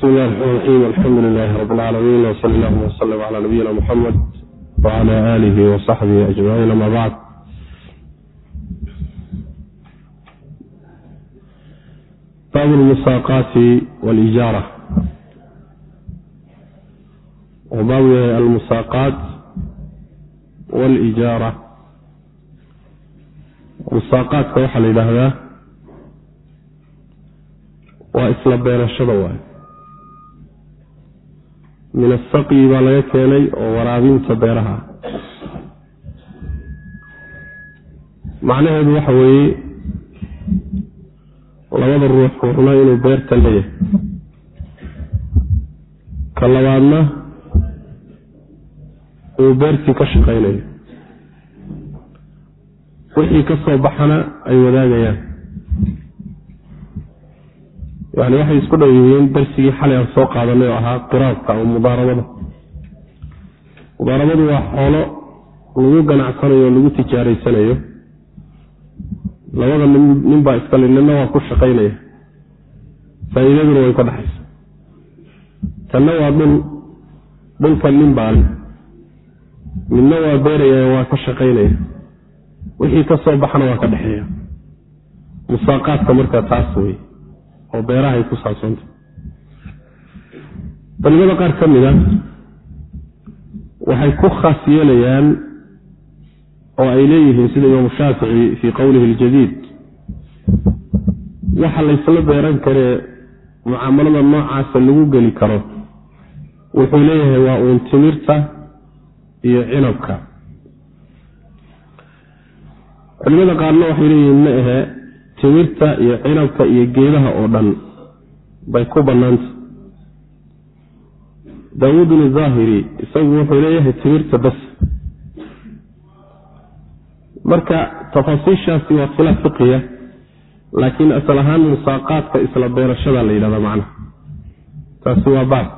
bismi illahi raxmaan raxiim alxamdu lilahi rabi alcaalamiin wsali allahuma wslm cala nabiyina muxamed wcala aalihi wasaxbihi ajmaciin ama bacd baabu lmusaaqaati walijaara wuxuu baabu yahay almusaaqaat walijaara musaaqaadka waxaa la yidhaahdaa waa isla beerashada waay min asaqyi baa laga keenay oo waraabinta beeraha. Macnaheedu waxa weeye labada ruux ruxna inuu beerta leeyahay. Ka labaadna uu beertii ka shaqaynayo. Wixii ka soo baxana ay wadaagayaan yani waxay isku dhow yihiin darsigii xalay aan soo qaadanay oo ahaa qiraadka ama mudaarabada mudaarabadu waa xoolo lagu ganacsanayo o lagu tijaaraysanayo. Labada nin baa iskale ninna waa ku shaqaynaya. Faa'iidaduna way ka dhexaysa. Tanna waa dhul dhulka nin baa le midna waa beeraya waa ka shaqaynaya. Wixii ka soo baxana waa ka dhexeeya. Musaaqaadka markaa taas wey oo beerahay ku saabsanta culimada qaar ka mid a waxay ku khaas yeelayaan oo ay leeyihiin sida imaamu shaafici fii qowlihi aljadiid waxa laysla beeran karee mucaamalada noocaasa lagu geli karo wuxuu leeyahay waa uun timirta iyo cinabka. Culimada qaarna waxay leeyihiin ma ahe timirta iyo cinabka iyo geedaha oo dhan bay ku bannaanta. Daawuudun zaahiri isagu wuxuu leeyahay timirta bas. Marka tafaasiishaasi waa khilaaf fiqiya laakiin asal ahaan musaaqaadka isla beerashada la yidhahda macnaha taasi waa baab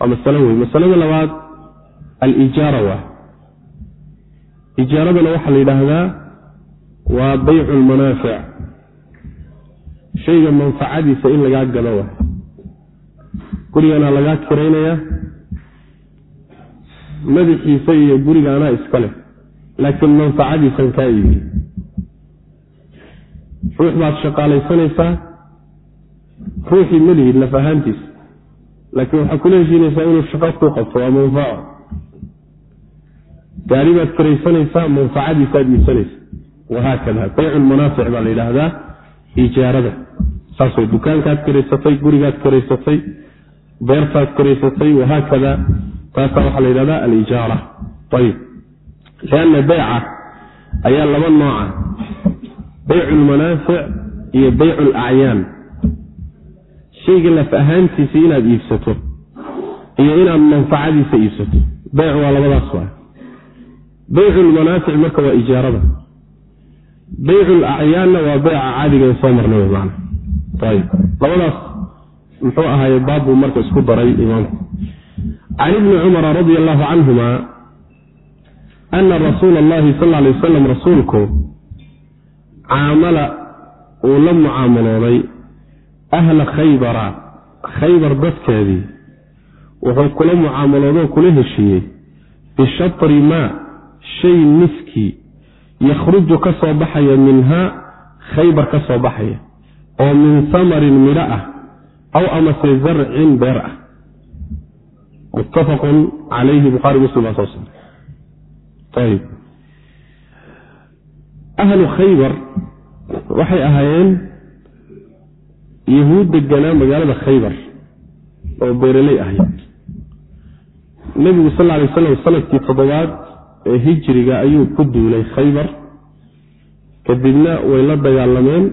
waa masalo wey masalada labaad alijaara waa. Ijaaradana waxaa la yidhaahdaa waa baycu lmanaafic shayga manfacadiisa in lagaa gado waay. Gurigana lagaa kiraynayaa. Madaxiisa iyo guriga anaa iska leh. Laakiin manfacadiisan kaa iibiy ruux baad shaqaalaysanaysaa ruuxii malihid laf ahaantiisa laakiin waxaad kula heshiinaysaa inuu shaqo ku qabto waa manfaco gaari baad kiraysanaysaa manfacadiisaad iibsanaysa wahaakada baycu lmanaafic baa la yidhaahdaa ijaarada saas way dukaankaad kiraysatay gurigaad kiraysatay beertaad kiraysatay wahaakada. Taasaa waxaa la yidhahdaa alijaara. Ayib. Lianna beyca ayaa laba nooca beycu lmanaafic iyo beycu lacyaan shayga laf ahaantiisa inaad iibsato iyo inaad manfacadiisa iibsato. Beyc waa labadaas waa. Beycu lmanaafic marka waa ijaarada. Beycu lacyaanna waa beyca caadiga soo marnay labadaas muxuu ahaaye baabbuu marka isku daray imaamku. Can ibni cumara radi allahu canhuma ana rasuula allahi sal ly wasalam rasuulku caamala uu la mucaamalooday ahla khaybara khaybar dadkeedii. Wuxuu kula mucaamaloodo kula heshiiyey bishatri maa shay niskii yakhruju ka soo baxaya minhaa khaybar ka soo baxaya oo min samarin midho ah aw amase zarcin beer ah. Muttafaqun calayhi bukhaari muslim baa soo saaray ahlu khaybar waxay ahaayeen yahuud deganaa magaalada khaybar oo beeraley ahayd nebigu sal ly slam sannadkii toddobaad ee hijriga ayuu ku duulay khaybar. Kadibna way la dagaalameen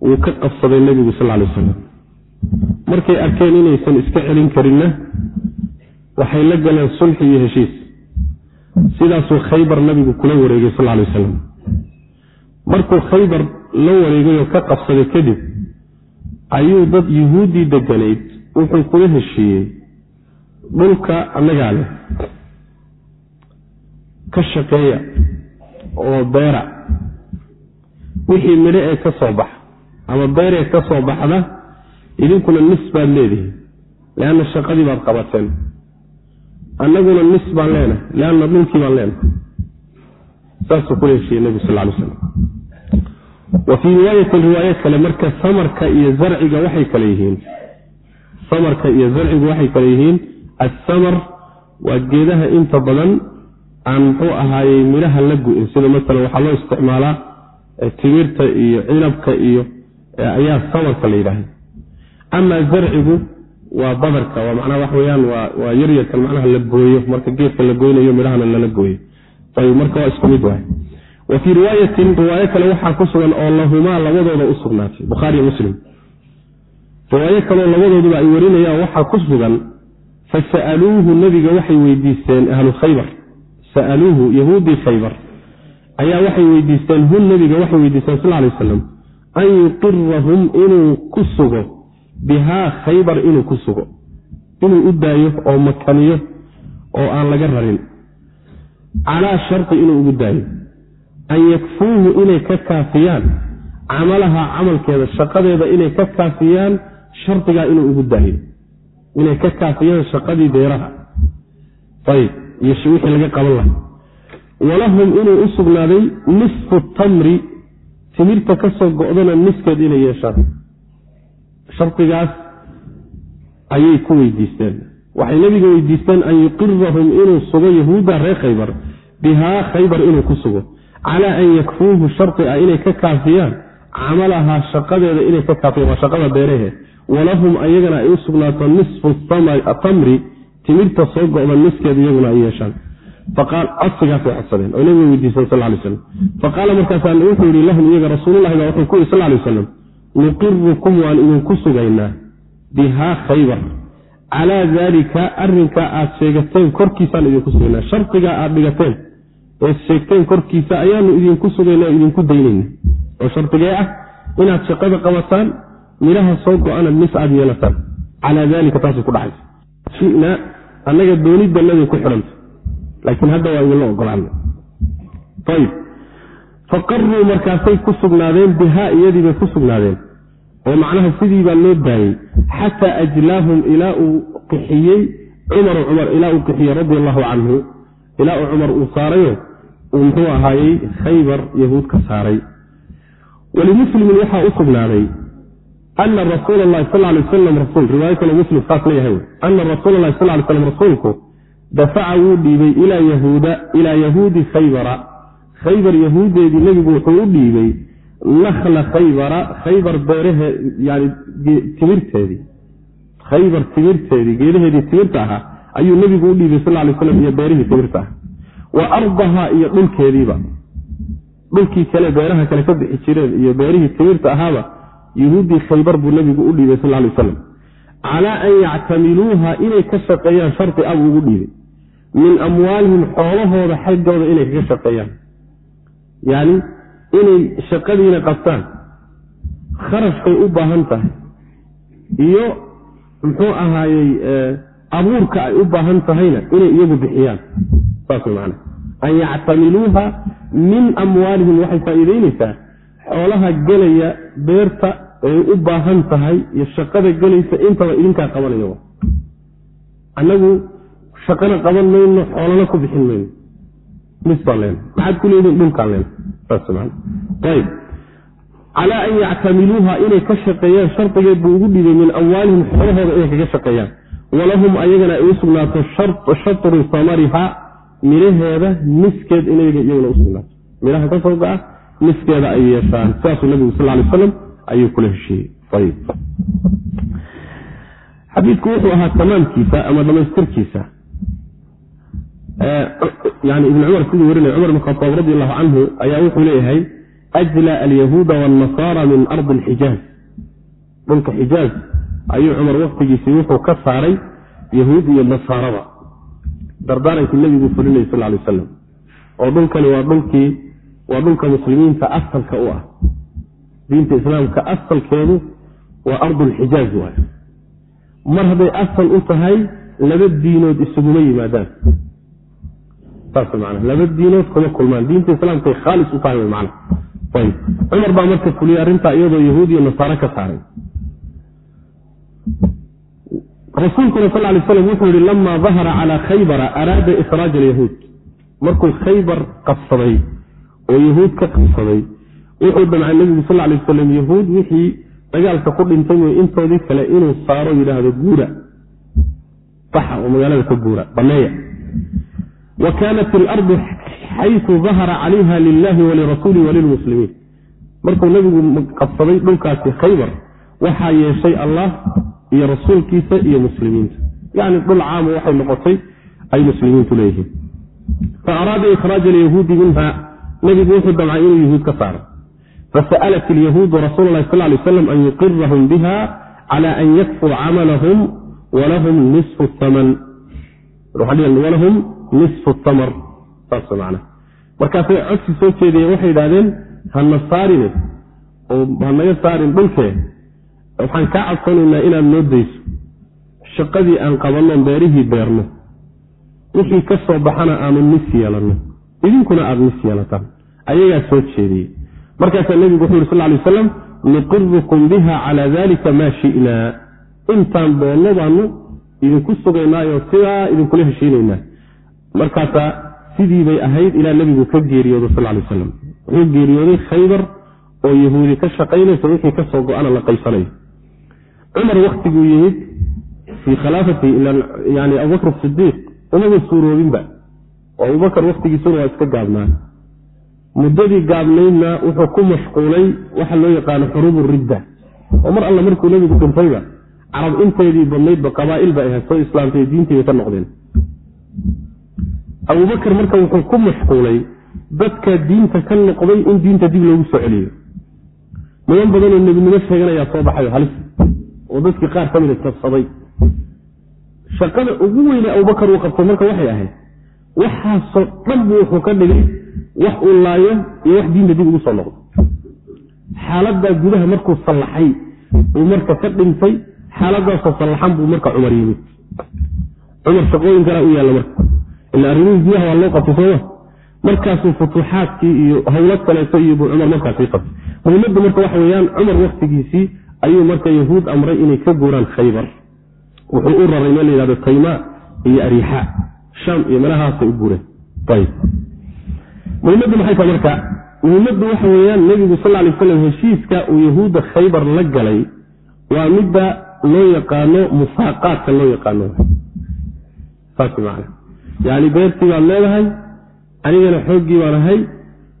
wuu ka qabsaday nebigu sal lay slam markay arkeen inaysan iska celin karinna waxay la galeen sulxi iyo heshiis. Sidaasuu khaybar nabigu kula wareegay sal lay wasalam markuu khaybar la wareegay oo ka qabsaday kadib ayuu dad yuhuuddii deganayd wuxuu kula heshiiyey dhulka annagaa leh. Ka shaqeeya oo beera. Wixii midho ee ka soo baxa ama beeree ka soo baxda idinkuna nis baad leedihiin leanna shaqadii baad qabateen. Annaguna nis baan leenahay leanna dhulkii baan leenahay. Saasuu ku heshiiyey nebigu sal lay slam wa fii riwaayatin riwaayo kale marka samarka iyo zarciga waxay kale yihiin. Samarka iyo zarcigu waxay kale yihiin. Assamar waa geedaha inta badan aan muxuu ahaayey midhaha la gu-in sida masalan waxaa loo isticmaalaa timirta iyo cinabka iyo ayaa samarka la yidhaahda amaa zarcigu waa badarka waa macnaha wax weyaan waa yaryarkan macnaha la gooyo marka geedka la goynayo midhahana lala gooyo. Ayb marka waa isku mid waay wa fii riwaayatin riwaayo kale waxaa ku sugan oo lahumaa labadooda u sugnaatay bukhaariyo muslim. Riwaayo kaleo labadooduba ay warinayaan waxaa ku sugan fa sa'aluuhu nebiga waxay weydiisteen ahlu khaybar. Sa'aluuhu yahuudii khaybar. Ayaa waxay weydiisteen hun nebiga waxay weydiisteen sal lay aslam an yuqirahum inuu ku sugo bihaa khaybar inuu ku sugo. Inuu u daayo oo makaniyo oo aan laga rarin. Calaa sharti inuu ugu daayo. An yakfuuhu inay ka kaafiyaan. Camalahaa camalkeeda shaqadeeda inay ka kaafiyaan shardigaa inuu ugu daayo. Inay ka kaafiyaan shaqadii beeraha. Ayb iyo wixii laga qaban laha walahum inuu u sugnaaday nisfu tamri timirta ka soo go-dana niskeed inay yeeshaan. Shardigaas ayay ku weydiisteen. Waxay nebiga weydiisteen an yuqirahum inuu sugo yahuudda reer khaybar bihaa khaybar inuu ku sugo. Calaa an yakfuuhu shardi ah inay ka kaafiyaan. Camalahaa shaqadeeda inay ka kaafiyaan waa shaqada beerahe walahum ayagana ay u sugnaato nisfu tamri timirta soo go-da niskeed iyaguna ay yeeshaan codsigaasay codsadeen oo nabiga weydiisan sal lay slam faqaala markaasa wuxuu yihi lahum iyaga rasuululahi baa wuxuu ku yihi sal lay wasalam nuqirukum waan idinku sugaynaa bihaa khaybar calaa daalika arrinkaa aad sheegateen korkiisaan idinku sugaynaa shardigaa aad dhigateen eed sheegteen korkiisa ayaanu idinku sugaynaa idinku daynayna oo shardigee ah inaad shaqada qabataan midhaha soo go-ana mis aad yeelataan calaa daalika taasay ku dhacaysa shina annaga doonidanaday ku xidhanta laakiin hadda waa idinla ogolaana ayb faqaruu markaasay ku sugnaadeen bihaa iyadiibay ku sugnaadeen. Oo macnaha sidii baa loo daayey. Xataa ajlaahum ilaa uu qixiyey cumaru cumar ilaa uu qixiyey radi allahu canhu ilaa uu cumar uu saarayo uu muxuu ahaayey khaybar yahuud ka saaray. Walimuslimin waxaa u sugnaaday ana rasuula lahi sal lay wasalam rasuul riwaayo kaloo muslim saas leeyahay ana rasuula lahi sal lay slam rasuulku dafaca wuu dhiibay ilaa yahuudi khaybara. Khaybar yahuuddeedii nebigu wuxuu u dhiibay nakhla khaybara khaybar beerahe yani timirteedii. Khaybar timirteedii geedaheedii timirta ahaa ayuu nebigu u dhiibay sal lay slam iyo beerihii timirta aha wa ardahaa iyo dhulkeediiba. Dhulkii kale beeraha kale ka bixi jireen iyo beerihii timirta ahaaba yahuuddii khaybar buu nebigu u dhiibay sal lay wasalam calaa an yactamiluuha inay ka shaqeeyaan shardi abuu ugu dhiibay. min amwaalihim xoolahooda xaggooda inay kaga shaqeeyaan. Yani inay shaqadiina qabtaan. Kharashkay u baahan tahay. Iyo muxuu ahaayey abuurka ay u baahan tahayna inay iyagu bixiyaan. Saas man an yactamiluuha min amwaalihim waxay faa'iideyneysaa xoolaha gelaya beerta ay u baahan tahay iyo shaqada gelaysa intaba idinkaa qabanaya annagu shaqana qaban mayno xoolana ku bixin mayno. Mis baan leena. Maxaad ku leedihin dhulkaan leena. Saasayb calaa an yactamiluuha inay ka shaqeeyaan shardigeed buu ugu dhibay min amwaalihim xoolahooda inay kaga shaqeeyaan. Walahum ayagana ay u sugnaato samariha midhaheeda niskeed inaga iyaguna usugnaato midhaha ka soo ga-a niskeeda ay yeeshaan. Sidaasuu nabigu sal lay aslam ayuu kula heshiiyey. Xadiidku wuxuu ahaa tamaamkiisa ama dhamaystirkiisa. Yani ibn cumar siduu warinaya cumar bn khaaab radi allahu canhu ayaa wuxuu leeyahay ajla alyahuuda wاlnasaara min ardi اlxijaaz dhulka xijaaz ayuu cumar waktigiisii wuxuu ka saaray yahuud iyo nasaarada. Dardaarankii nebiguu fulinayay sal lay wasalam oo dhulkani waa dhulkii waa dhulka muslimiinta asalka u ah diinta islaamka asalkeedu waa ardulxijaaz waay. Mar hadday asal u tahay laba diinood isuguma yimaadaan. Saas man laba diinood kuma kulmaan. Diinta islaamkay khaalis u tahay man ayb cumar baa marka fuliyey arrintaa iyadoo yahuud iyo nasaare ka saaray. Rasuulkuna sal lay slam wuxuu yihi lama dahara calaa khaybara araada ikhraaj alyahuud. Markuu khaybar qabsaday oo yahuud ka qabsaday wuxuu damcay nebigu sal lay wasalam yahuud wixii dagaalka ku dhintay mooy intoodii kale inuu saaro yidhaahdo guura. Baxa oo magaalada ka guura baneeya. Wa kaanat ilardu xaysu dahara calayha lilahi walirasuuli walilmuslimiin markuu nebigu qabsaday dhulkaasi khaybar waxaa yeeshay allah iyo rasuulkiisa iyo muslimiinta. Yacni dhul caamo waxay noqotay ay muslimiintu leeyihiin. Fa araada ikhraaj alyahuudi minha. Nebigu wuxuu damcay inuu yahuud ka saaro fasa'alat ilyahuudu rasuula lahi sal lay slam an yuqirahum biha cala an yakfuu camalahum walahum nisfu mana markaasay codsi soo jeediyeen waxay idhahdeen hana saarine oo hanaga saarin dhulkee waxaan kaa codsanaynaa inaad noo dayso shaqadii aan qabannoon beerihii beerno wixii ka soo baxana aanu nis yeelanno idinkuna aada nis yeelataan ayagaa soo jeediyey markaasaa nebigu wuxuu yuri sal lay wasalam nuqirukum biha calaa dalika maa shi'naa intaan doonno baanu idinku sugaynaayo sidaa idinkula heshiinaynaa markaasaa sidii bay ahayd ilaa nebigu ka geeriyooda sal lay wasalam wuxuu geeriyooday khaybar oo yahuudi ka shaqaynaysa wixii ka soo go-ana la qaysanayo cumar waktiguu yimid fii khilaafati yani abubakr sidiiq umaba suuroobinba. Oo abubakar waktigiisuna waa iska gaabnaa muddadii gaabnaydna wuxuu ku mashquulay waxa loo yaqaano xuruubu ridda. Oo mar alla markuu nebigu dhintayba carab inteedii badnaydba qabaa'il ba ahayd soo islaamtay diintiibay ka noqdeen. Abubakar marka wuxuu ku mashquulay dadka diinta ka noqday in diinta dib loogu soo celiyo. Niman badanoo nebinimo sheeganayaa soo baxayo halis oo dadkii qaar ka mida jabsaday. Shaqada ugu weyne abubakar uu qabtay marka waxay ahayd waxaasoo dhan buu wuxuu ka dhigay wax uu laayo iyo wax diinta dib ugu soo noqdo. Xaaladaa gudaha markuu sallaxay uu marka ka dhintay xaaladaasoo sallaxan buu marka cumar yimid. Cumar shaqooyin kalaa u yaalla marka. Ila arrimihii gudaha waa loo qabtay sooma markaasuu futuuxaadkii iyo howlo kaleeto iyo buu cumar markaasii qabtay. Muhimaddu marka waxa weyaan cumar waktigiisii ayuu marka yahuud amray inay ka guuraan khaybar. Wuxuu u raray meel layihahdo tayma iyo ariixa shaam iyo meelahaasay u guureen ayb muhimaddu maxay tahay marka? Muhimaddu waxa weeyaan nebigu sal lay slam heshiiska uu yahuudda khaybar la galay waa midda loo yaqaano musaaqaadka loo yaqaano. Saas man yani beertii baad leedahay anigana xooggii baan ahay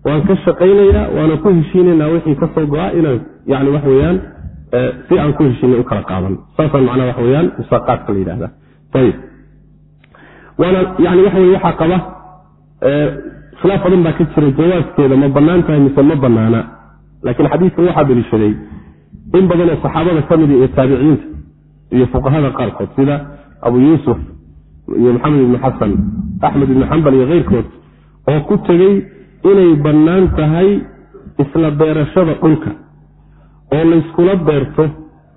waan ka shaqaynayaa waana ku heshiinaynaa wixii ka soo go-a inaan yani wax weyaan si aan ku heshiinay u kala qaadan. Saasaan macnaa waxa weyaan musaaqaadka la yidhahda ayib yani waxa wey waxaa qaba khilaaf badan baa ka jira jawaaskeeda ma bannaan tahay mise ma bannaana. Laakiin xadiidkan waxaa daliishaday in badanoo saxaabada ka mida ee taabiciinta iyo fuqahada qaarkood sida abu yuusuf iyo maxamed ibnu xasan axmed ibnu xambal iyo keyrkood oo ku tegey inay bannaan tahay isla beerashada dhulka oo layskula beerto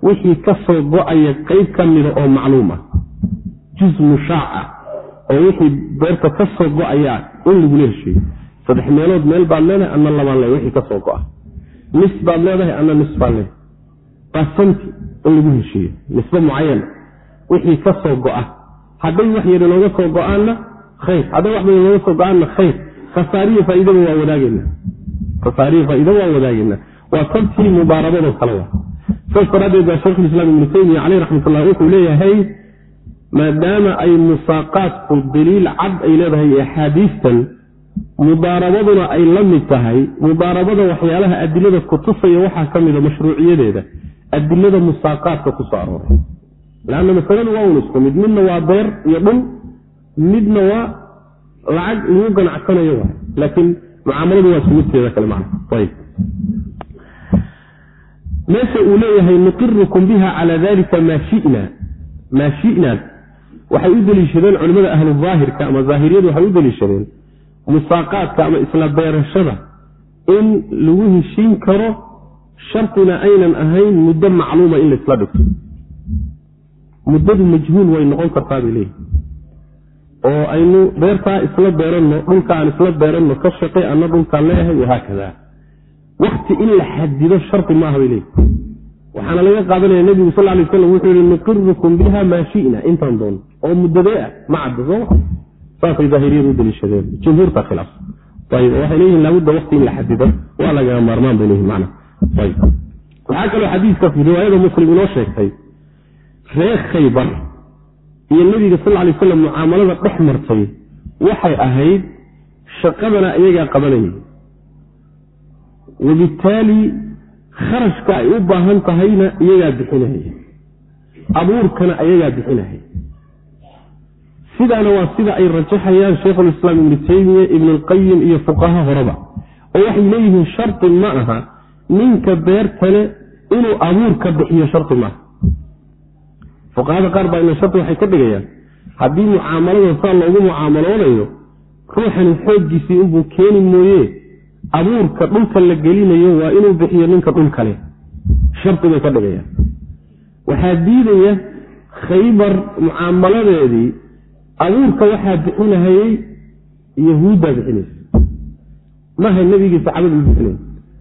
wixii ka soo go'aya qeyb ka mida oo macluum ah juz mushaac ah oo wixii beerta ka soo go'aya in lagula hesheeyo saddex meelood meel baad leedahay anna labaan le wixii ka go-a nis baad leedahay anna nis baan leedahay. Basanti in lagu heshiiyo. Nisbe mucayana wixii ka soo go-a hadday wax yar inooga soo go'aanna khayr. Hadday wax badan inooga soo go'aanna khayr. Khasaariyo faaidaba waa wadaagena khasaariyo faaidaba waa wadaagayna waa tabtii mubaarabado kale wa saas daraaddeed baa sheikhulislaam ibnu taymiya caleyh raxmatullah wuxuu leeyahay maadaama ay musaaqaadku daliil cad ay leedahay axaadiistan mudaarabaduna ay la mid tahay. Mudaarabada waxyaalaha adilada kutusaya waxaa ka mida mashruuciyadeeda. Adilada musaaqaadka ku soo arooray. Lanna masaladu waa un isku mid. Midna waa beer iyo dhul. Midna waa lacag lagu ganacsanayo waay. Laakiin mucaamaladu waa isku midteeda kale ayb meesha uu leeyahay nuqirukum biha cala dalika maa shina. Maa shina waxay u deliishadeen culimmada ahlu daahirka ama zaahiriyadu waxay u deliishadeen musaaqaadka ama isla beerashada in lagu heshiin karo shartina aynan ahayn muddo macluuma in laisla dhigto. Muddadu majhuul way noqon kartaa bay leeyihi oo aynu beertaa isla beeranno dhulka aan isla beeranno ka shaqay anna dhulkaan leeyahay wahaakada. Wakti in la xadido shari maaha bay leeyihi waxaana laga qaadanaya nebigu sal lay slam wuxuu yihi nuqirukum biha maa shina. Intaan doono oo muddadee ah ma cadda sooma saasay daahiriyadu u daliishadeen. Jumhuurta khilaaf. Ayb waxay leeyihiin laabudda wakti in la xadido waa lagaga maarmaan bay leeyihiin mana ayb waxaa kaloo xadiiskaas riwaayada muslim inoo sheegtay reer khaybar iyo nebiga sal lay slam mucaamalada dhex martay waxay ahayd shaqadana iyagaa qabanayay kharashka ay u baahan tahayna iyagaa bixinahaya abuurkana ayagaa bixinahaya sidaana waa sida ay rajaxayaan sheikhulislaam ibnu taymiya ibnulqayim iyo fuqaha horeba. Oo waxay leeyihiin shardi ma aha ninka beertale inuu abuurka bixiyo shardi maaha fuqahada qaar baa ina shardi waxay ka dhigayaan. Haddii mucaamalada saa loogu mucaamaloonayo ruuxani xooggiisii inbuu keeni mooye abuurka dhulka la gelinayo waa inuu bixiyo ninka dhul kale. Shardi bay ka dhigayaan. Waxaa diidaya khaybar mucaamaladeedii. Abuurka waxaa bixinahayey yahuuddaa bixinaysa maha nebigii saxaabada u bixinay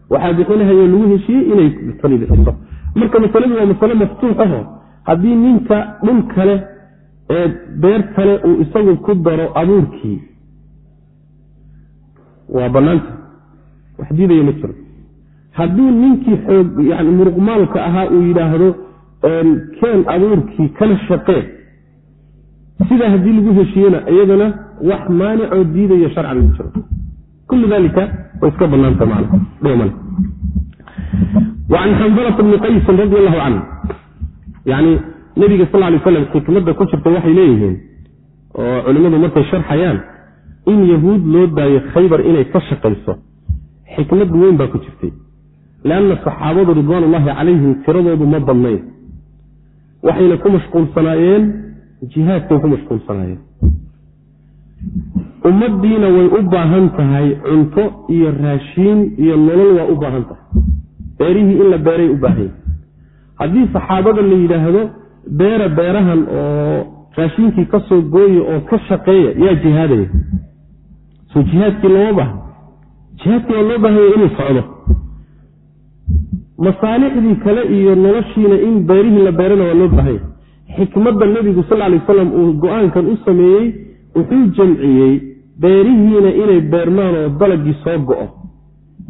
waxaa bixinahayoo lagu heshiiyey inay tani bixiso. Marka masaladu waa masale maftuuxaho haddii ninka dhul kale ee beer kale uu isagu ku daro abuurkii waa banaanta wax diidaya ma jiro. Haddii ninkii xoog muruqmaalka ahaa uu yidhaahdo keen abuurkii kana shaqee sidaa haddii lagu heshiiyena iyadana wax maanicoo diidaya sharcan ma jiro. Kullu dalika way iska banaanta an xanzalata bni qaysin radi allahu canhu yani nebiga sal lay slam xikmadda ku jirta waxay leeyihiin oo culimmadu markay sharxayaan in yahuud loo daayo khaybar inay ka shaqayso xikmad weyn baa ku jirtay. Leanna saxaabadu ridwaanullahi calayhim tiradoodu ma badnayn. Waxayna ku mashquulsanaayeen jihaadkay ku mashquulsanaayeen. Ummaddiina way u baahan tahay cunto iyo raashiin iyo nolol waa u baahan tahay. Beerihii in la beeray u baahan yahy haddii saxaabada la yidhaahdo beera beerahan oo raashiinkii ka soo gooya oo ka shaqeeya yaa jihaadaya. Soo jihaadkii looma baahan jihaadkii waa loo baahanya inuu socdo. Masaalixdii kale iyo noloshiina in beerihii la beerana waa loo baahanya xikmadda nebigu sal lay wasalam uu go'aankan u sameeyey wuxuu jamciyey beerihiina inay beermaan oo dalagii soo go-o.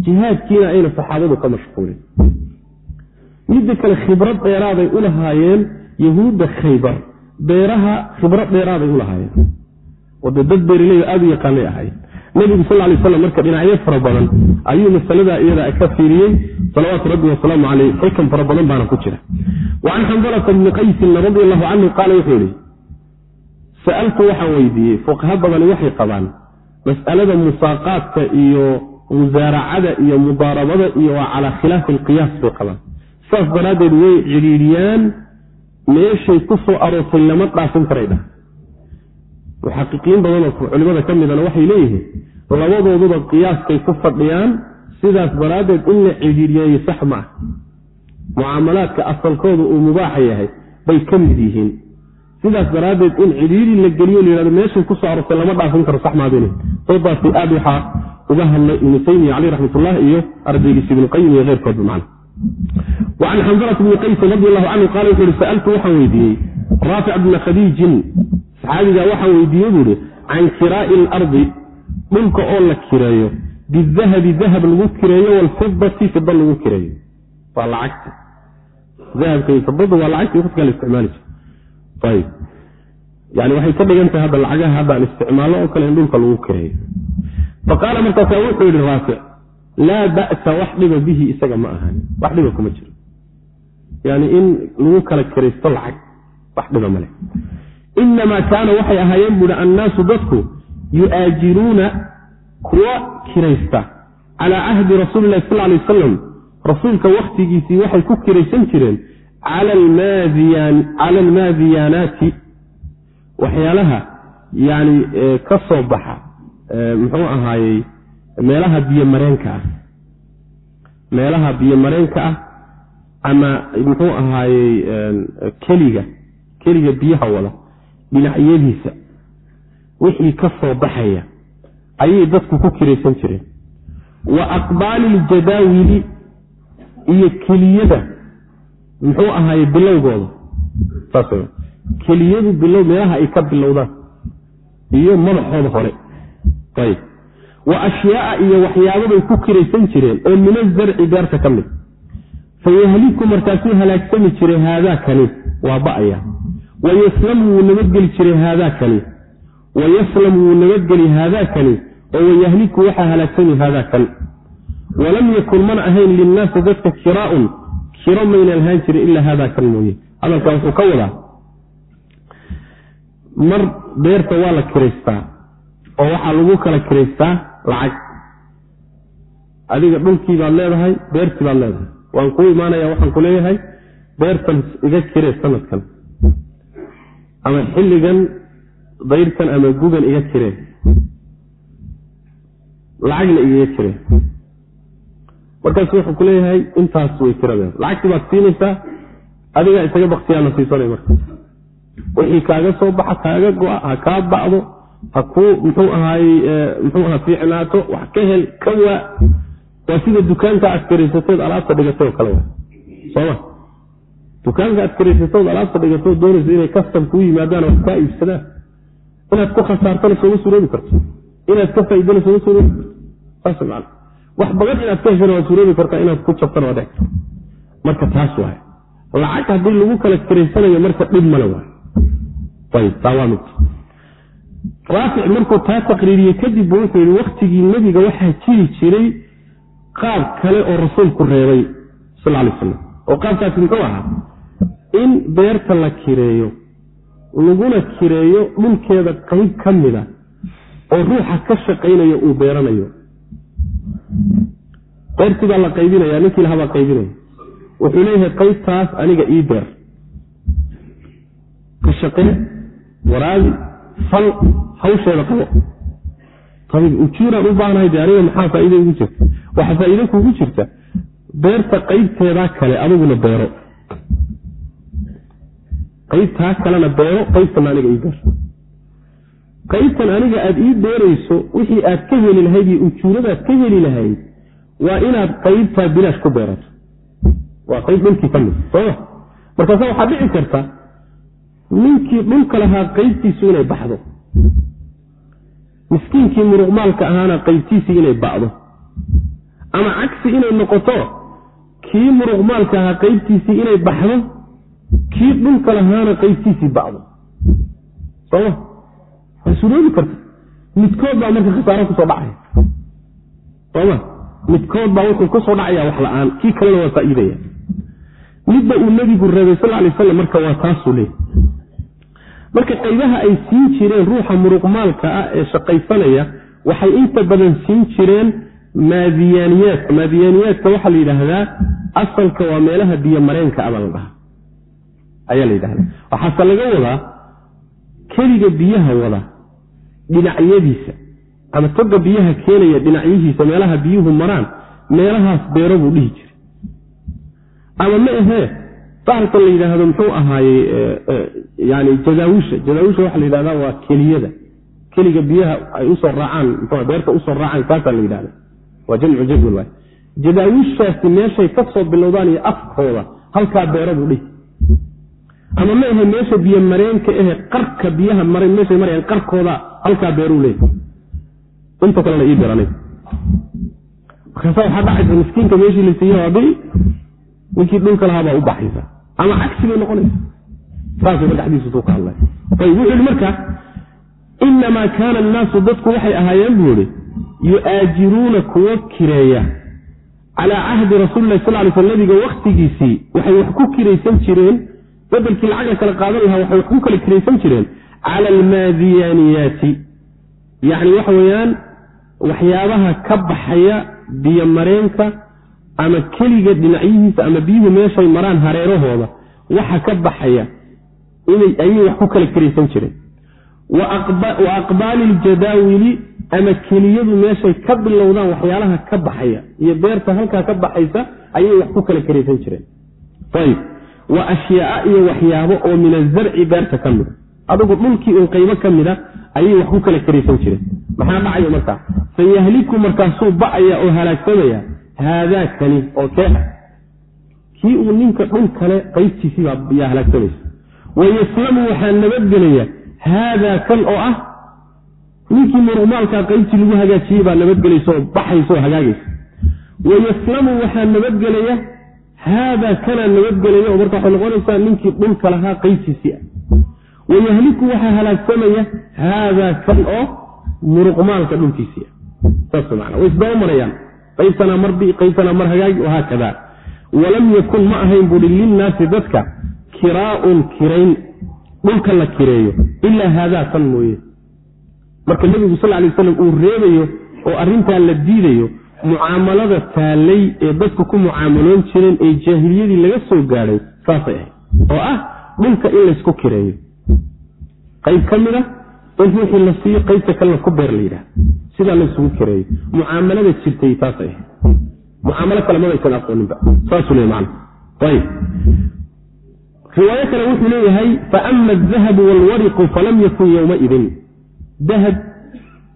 Jihaadkiina ayna saxaabadu ka mashquulin. Midda kale khibrad dheeraaday u lahaayeen yahuudda khaybar. Beeraha khibrad dheeraaday u lahaayeen. Wade dad beeraley aada u yaqaanay ahaayeen nebigu sal lay slam marka dhinacyo fara badan ayuu masaladaa iyada ka fiiriyey salawaatu rabbi wasalaamu caleyh xikam fara badan baana ku jira. Wacan xandalata bni qaysin radi allahu canhu qaala wuxuu yihi sa'altu waxaan weydiiyey fuqaha badani waxay qabaan mas'alada musaaqaadka iyo musaaracada iyo mudaarabada iyo waa calaa khilaafi alqiyaas bay qabaan. Saas daraaddeed way cidhiidhiyaan meeshay ku soo aroortay lama dhaafin karay dhah muxaqiqiin badanoo culimada ka midana waxay leeyihiin labadooduba qiyaaskay ku fadhiyaan sidaas daraaddeed in la cidhiidhiyeeyo sax ma ah. Mucaamalaadka asalkooda uu mubaaxa yahay bay ka mid yihiin. Sidaas daraaddeed in cidhiidhi la geliyo layhahdo meeshay ku soo lama dhaafin karo sax maadin sababtaasi aad waxaa uga hadlay ibnu taymiya caleyh raxmatullah iyo ardaygiis ibnuqayim iyo keyrkoodba macna wacan xanzalata bni qaysin radi allahu canhu qaala wuxuu ihi sa'altu waxaan weydiiyey raafic bna khadiijin saxaabigaa waxaan weydiiyey buu ihi can kiraa'i alardi dhulka oo la kireeyo bidahabi dahab lagu kireeyo waalfidati fida lagu kireeyo. Waa lacagta. Dahabka iyo fidada waa lacagta iyo dadka la isticmaali jira ayib. Yani waxay ka dhigan tahay hadda lacagaha haddaan isticmaalno oo kale in dhulka lagu kireeyo. Faqaala markaasaa wuxuu yihi raafic laa ba'sa wax dhiba bihi isaga ma ahan. Wax dhiba kuma jiro. Yani in lagu kala kiraysto lacag wax dhiba male inamaa kaana waxay ahaayeen buuhi annaasu dadku yu'aajiruuna kuwa kiraysta calaa cahdi rasuuli lahi sal lay wasalam rasuulka wakhtigiisii waxay ku kiraysan jireen cala almaadiyaanaati waxyaalaha yani ka soo baxa muxuu ahaayey meelaha biyomareenka ah meelaha biyomareenka ah ama muxuu ahaayey keliga keliga biyaha wada dhinacyadiisa wixii ka soo baxaya ayay dadku ku kiraysan jireen. Wa aqbaali iljadaawili iyo keliyada muxuu ahaaye bilowgooda. Keliyadu bilow meelaha ay ka bilowdaan iyo madaxooda hore. Ayb. Wa ashyaaa iyo waxyaababay ku kiraysan jireen oo min azarci beerta ka mid. Fayahliku markaasuu halaagsami jiray haadaa kani waa ba'aya wayaslamu wuu nabadgeli jiray haadaa kani wayaslamu wuu nabadgeli haadaa kani oo wayahliku waxaa halaagsami haadaa kan walam yakun mana ahayn linnaasi dadka kiraaun kiro mayna lahaan jirin ilaa haadaa kan mooye hadalkaa wuxuu ka wadaa mar beerta waa la kiraystaa oo waxaa lagu kala kiraystaa lacag adiga dhulkii baad leedahay beertii baad leedahay waan kuu imaanaya waxaan ku leeyahay beertan iga kiree sanadkan ama xilligan dayrkan ama gugan iga kiree lacagna igaga kiree markaasu wuxuu ku leeyahay intaas way kiradeeda lacagtii baad siinaysaa adigaa isaga baktiyaana siisanay marka. Wixii kaaga soo baxa kaaga go-a ha kaa bacdo ha kuu muxuu ahaay muxuu aha fiicnaato wax ka hel ka waa. Waa sida dukaanka aad karaysatood alaabta dhigatay oo kale. Wa soma dukaanka aad karaysatood alaabta dhigatood doonaysa inay kastam kuu yimaadaan wax kaa iibsadaan. Inaad ku khasaartana sooma suuroobi karto. Inaad ka faaidana sooma suuroobi karto. Saas man wax badan inaad ka heshana waa suuroobi kartaa inaad ku jabtana waa dhec marka taas waay lacag haddii lagu kala karaysanayo marka dhib male waay ayb taa waa mid. Raafic markuu taa taqriiriye kadib wuxuu yihi waktigii nebiga waxaa jiri jiray qaab kale oo rasuulku reebay sal lay slam oo qaabkaasi muxuu ahaa in beerta la kireeyo laguna kireeyo dhulkeeda qayb ka mida oo ruuxa ka shaqaynayo uu beeranayo. Beertii baa la qaybinaya ninkii lahabaa qaybinaya. Wuxuu leeyahay qaybtaas aniga ii beer. Ka shaqee waraabi fal hawsheeda qabo. Ayb ujuuraan u baanahay de aniga maxaa faaida ugu jirta? Waxaa faa'iide kugu jirta? Beerta qaybteedaa kale adiguna beero qaybtaa kalena beero qaybtana aniga ii beer qaybtan aniga aada ii beerayso wixii aad ka heli lahayd iyo ujuuradaad ka heli lahayd waa inaad qaybtaa bilaash ku beerato. Waa qayb dhulkii ka mid sooma markaasa waxaa dhici karta ninkii dhulka lahaa qaybtiisu inay baxdo. Miskiinkii muruqmaalka ahaana qaybtiisii inay ba'do ama cagsi inay noqoto kii muruqmaalka ahaa qaybtiisii inay baxdo kii dhulka lahaana qaybtiisii ba'do sooma waa suroobi karta. Midkood baa marka khasaaro ku soo dhacaya. Sooma midkood baa wuxuu ku soo dhacaya wax la'aan. Kii kalena waa faa'iidaya midda uu nebigu reebay sal lay slam marka waa taasuu leey marka qaybaha ay siin jireen ruuxa muruqmaalka ah ee shaqaysanaya waxay inta badan siin jireen maadiyaaniyaadka. Maadiyaaniyaadka waxaa la yidhaahdaa asalka waa meelaha biyomareenka aba la dhaha ayaa la yidhahdaa. Waxaase laga wadaa keliga biyaha wada dhinacyadiisa ama toga biyaha keenaya dhinacyihiisa meelaha biyuhu maraan meelahaas beero buu dhihi jiray. Ama ma ahee bahalka la yidhaahdo muxuu ahaaye yani jadaawisha jadaawisha waxaa la yidhahdaa waa keliyada. Keliga biyaha ay u soo raacaan mxu beerta u soo raacaan kaasaa la yidhahda waa jamcu jadwal waay. Jadaawishaasi meeshay ka soo bilowdaan iyo afkooda halkaa beero buu dhihi ama ma ahe meesha biyo mareenka ahe qarka biyaha mara meeshay marayaan qarkooda halkaa beeruu leeyahy inta kalena ii markaasa waxaa dhacaysa miskiinka meeshii la siiye haddii ninkii dhulka lahaabaa u baxaysa. Ama cagsi bay noqonaysa. Saasay madaxdiisutuu ka hadlay. Ayib wuxuu yihi marka inamaa kaana annaasu dadku waxay ahaayeen buu yu'aajiruuna kuwa kireeya. Calaa cahdi rasuulilahi sal lay sl nabiga waktigiisii waxay wax ku kiraysan jireen bedelkii lacagla kala qaadan lahaa waxay wax ku kala kiraysan jireen. Cala almaadiyaaniyaati yacni waxa weeyaan waxyaabaha ka baxaya biyo mareenka ama keliga dhinacyihiisa ama biyuhu meeshay maraan hareerahooda waxa ka baxaya ayay wax ku kala kiraysan jireen. Wa aqbaali iljadaawili ama keliyadu meeshay ka bilowdaan waxyaalaha ka baxaya iyo beerta halkaa ka baxaysa ayay wax ku kala kiraysan jireen wa ashyaaa iyo waxyaabo oo min azarci beerta ka mida adigu dhulkii un qaybo ka mida ayay wax ku kala kiraysan jireen. Maxaa dhacaya markaa? Sayahliku markaasuu ba'aya oo halaagsamaya haadaakani oo kee ah kii uu ninka dhul kale qaybtiisii yaa halaagsamaysa wayaslamu waxaa nabadgelaya haadaa kan oo ah ninkii muruqmaalkaa qaybtii lagu hagaajiyey baa nabadgelaysa oo baxaysa oo hagaagaysa wayaslamu waxaa nabadgelaya haadaa kanaa nabadgelaya oo marka waxay noqonaysaa ninkii dhulka lahaa qaybtiisii ah wayahliku waxaa halaagsamaya haadaa kan oo muruqmaalka dhulkiisii ah saas man way isdaba marayaan qaybtanaa mar bi qaybtanaa mar hagaagi wahaakada walam yakun ma ahayn buuhi linnaasi dadka kiraaun kirayn dhulka la kireeyo ilaa haadaa tan mooye marka nebigu sal lay waslam uu reebayo oo arrintaa la diidayo mucaamalada taallay ee dadku ku mucaamaloon jireen ee jaahiliyadii laga soo gaadhay saasay ahayd oo ah dhulka in laysku kireeyo. Qayb ka mid a in ruuxii la siiyo qaybta kalena ku beer la yidhaha sidaa laysugu kireeyo. Mucaamalada jirtay taasay ahayd. Mucaamalo kale mabaysan aqooninba. Saasuu leey man ayb riwaayo kale wuxuu leeyahay faama adahabu waalwariqu falam yakun yowmaidin dahab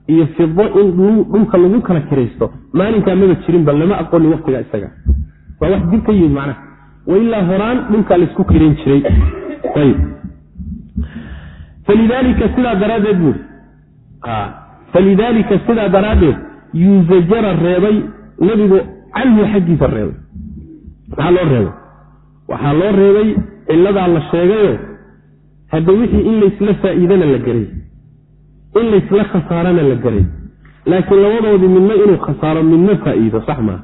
iyo fido in dhulka lagu kala kiraysto maalinkaa maba jirinba lama aqoonin waktiga isaga. Waa wax dib ka yimid macnaha. Wailaa horaan dhulkaa laysku kirayn jiray. Falidaalika sidaa daraaddeed buuri falidaalika sidaa daraaddeed yuzajara reebay nebigu canhu xaggiisa reebay. Maxaa loo reebay? Waxaa loo reebay cilladaa la sheegayo hadda wixii in laysla faa'iidana la geray in laysla khasaarana la geray laakiin labadoodii midna inuu khasaaro midna faa'iido sax maaha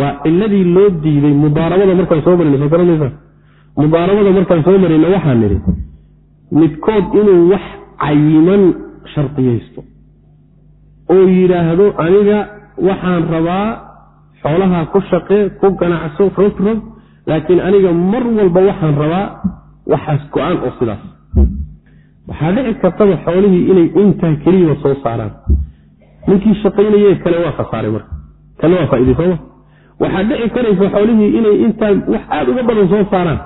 waa ciladii loo diiday mudaarabada markaan soo marayna soo garanaysa mudaarabada markaan soo marayna waxaan nidhi midkood inuu wax cayiman shardiyaysto oo yidhaahdo aniga waxaan rabaa xoolaha ku shaqee ku ganacso rog rog laakiin aniga mar walba waxaan rabaa waxaas go'aan oo sidaas waxaa dhici kartaba xoolihii inay intaa keliya soo saaraan. Ninkii shaqaynaye kale waa khasaaray marka. Kana waa faa'iday sooma waxaa dhici karaysa xoolihii inay intaa wax aada uga badan soo saaraan.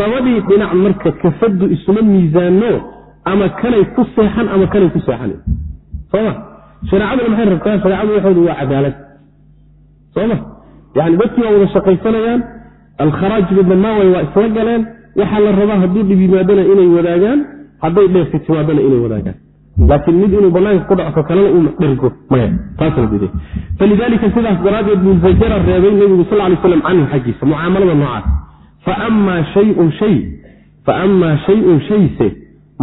Labadii dhinac marka kafadu isuma miisaano ama kanay ku seexan ama kanay ku seexan. Soma shareecaduna maxay rabtaa shareecadu waxoodu waa cadaalad. Soma yani dadkii waa wada shaqaysanayaan alkharaaj bidamaaway waa isla galeen waxaa la rabaa hadduu dhib yimaadona inay wadaagaan hadday dheerka timaadona inay wadaagaan. Laakiin mid inuu banaanka ku dhaco kalena uu dhergo maya taasna diiday. Falidaalika sidaas daraaddeed buu zajara reebay nebigu sal lay slam canhu xaggiisa mucaamalada noocaas. Faammaa shayun shay faammaa shay-un shayse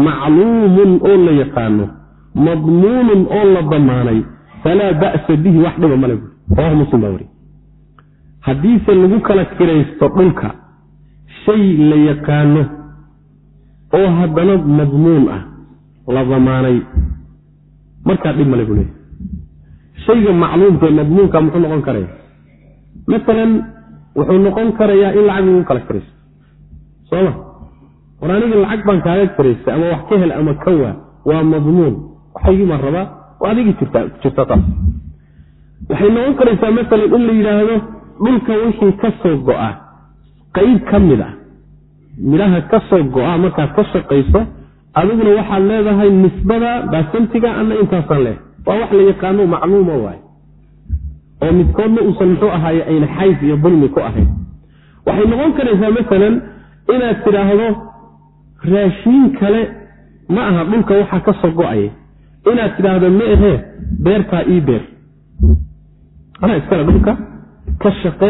macluumun oo la yaqaano madmuunun oo la damaanay falaa ba'sa bihi wax dhiba male rawahu muslim baa wari haddiise lagu kala kiraysto dhulka shay la yaqaano oo haddana madmuun ah la damaanay. Markaa dhib male buu leeyahy shayga macluumka madmuunka muxuu noqon karaya masalan wuxuu noqon karayaa in lacag lagu kala kiraysto sooma war aniga lacag baan kaaga kiraystay ama wax ka hel ama ka waa waa madmuun waxaygii baan rabaa oo adigii jirta taas. Waxay noqon karaysaa masalan in la yidhaahdo dhulka wixii ka soo go-a qayb ka mid ah midhaha ka soo go-a markaad ka shaqayso adiguna waxaad leedahay nisbada baasantiga ana intaasaan leehay waa wax la yaqaano macluuma waay. Oo midkoodna uusan muxuu ahaaye ayna xays iyo dulmi ku ahayn. Waxay noqon karaysaa masalan inaad tidhaahdo raashiin kale ma aha dhulka waxaa ka soo go'aya. Inaad tidhaahdo ma ahee beertaa ii beer. Anaa iskale dhulka ka shaqe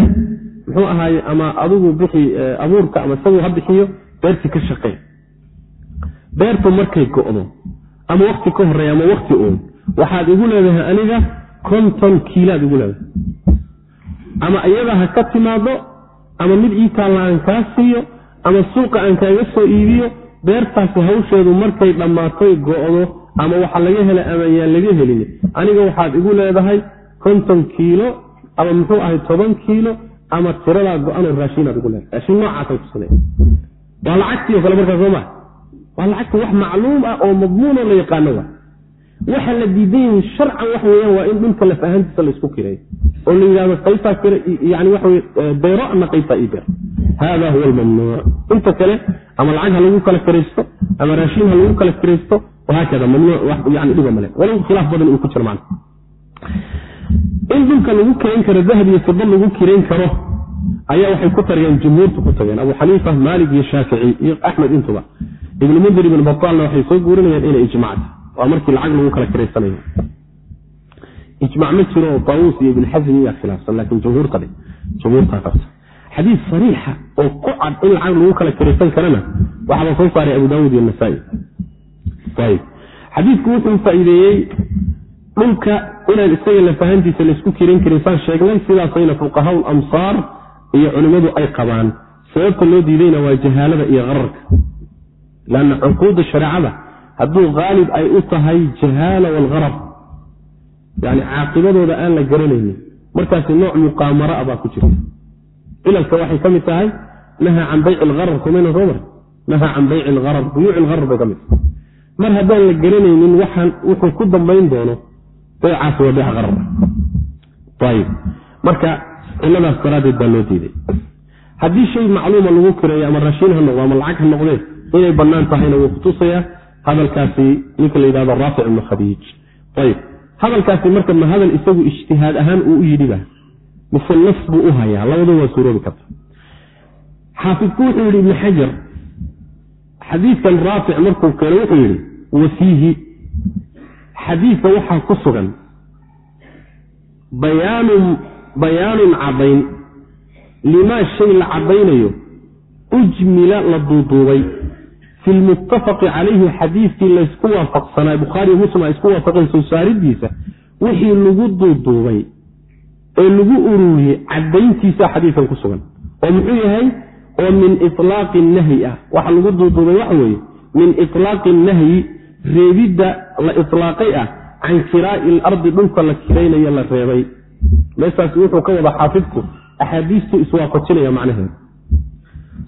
muxuu ahaaye ama adigu bixi abuurka ama isagu ha bixiyo beertii ka shaqee beertu markay go-do ama wakti ka horreeya ama wakti uun waxaad igu leedahay aniga konton kiilaad igu leedahay. Ama iyada ha ka timaado ama mid ii taalla aan kaa siiyo ama suuqa aan kaaga soo iibiyo beertaasi hawsheedu markay dhammaatoy go-do ama waxa laga hela ama yaan laga helin. Aniga waxaad igu leedahay konton kiilo ama muxuu ahay toban kiilo ama tiradaa go-anoo raashiinaad igu leedahay. Raashiin noocaasa tusina waa lacagtii o kale markaa soo maa waa lacagta wax macluum ah oo madmuunoo la yaqaano wa waxa la diidan sharcan waxa weyaan waa in dhulka laf ahaantiisa laysku kireeyo oo la yidhahdo qaybtaa kire yani waxa wey beero ama qaybtaa ii beer hada huwa almamnuuc. Inta kale ama lacag ha lagu kala kiraysto ama raashiin ha lagu kala kiraysto wahaakada mamnuuc yani dhiba male walow khilaaf badan uu ku jiro macna in dhulka lagu kirayn karo dahab iyo fido lagu kirayn karo ayaa waxay ku tageen jumhuurtu ku tageen. Abu xaniifa maalig iyo shaafici iyo axmed intuba. Ibnu mundir ibn bataalna waxay soo guurinayaan inay ijmacta waa markii lacag lagu kala kiraysanayo ijmac ma jiro taawuus iyo ibn xasmi iyaa khilaafsan laakiin jumhuurta dhe jumhuurtaa qabta. Xadiis sariixa oo ku cad in lacag lagu kala kiraysan karana waxaa la soo saaray abu daawud iyo nasaa-i. Xadiidku wuxuu faa-iideeyey dhulka inaan isaga lafahantiisa laysku kiran karin saan sheegnay sidaasayna fuqahaa amsaar iyo culimmadu ay qabaan. Sababta loo diidayna waa jahaalada iyo qararka. Lanna cuquudda shareecada hadduu haalib ay u tahay jahaala walgarar yani caaqibadooda aan la garanaynin. Markaasi nooc muqaamara a baa ku jirta cilalka waxay ka mid tahay nahaa can bayci lgarar kumayna soo mar nahaa can bayci lgarar buyuuci lgarar bay ka mid tahay. Mar haddaan la garanaynin waxaan wuxuu ku dambayn doono beecaas waa beec qarar ayib marka ciladaas daraaddeed baa loo diiday. Haddii shay macluuma lagu kireeyo ama rashiin ha noqdo ama lacag ha noqdee inay bannaan tahayna wuu kutusayaa hadalkaasi ninka la yidhahdo raafic ibnu khadiij. Ayib hadalkaasi marka ma hadal isagu ijtihaad ahaan uu u yidhiba mise nas buu u hayaa? Labadu waa suuroobi karta. Xaafidku wuxuu yidhi ibni xajar xadiidkan raafic markuu keeno wuxuu yidhi wa fiihi xadiidka waxaa ku sugan bayaanun bayaanun caddayn. Limaa shay la caddaynayo ujmila la duuduubay. Fi lmuttafaqi calayhi xadiidkii laysku waafaqsanaa bukhaariyo muslim ay isku waafaqeen soo saaridiisa wixii lagu duuduubay ee lagu ururiyey caddayntiisa xadiidkan ku sugan. Oo muxuu yahay? Oo min ilaaqi nahyi ah. Waxa lagu duuduubay waxa weeye min ilaaqi nahyi reebidda la ilaaqay ah can kiraa'i ilardi dhulka la kiraynayo la reebay. Meeshaasi wuxuu ka wada xaafidku axaadiistuu iswaafajinaya macnaheeda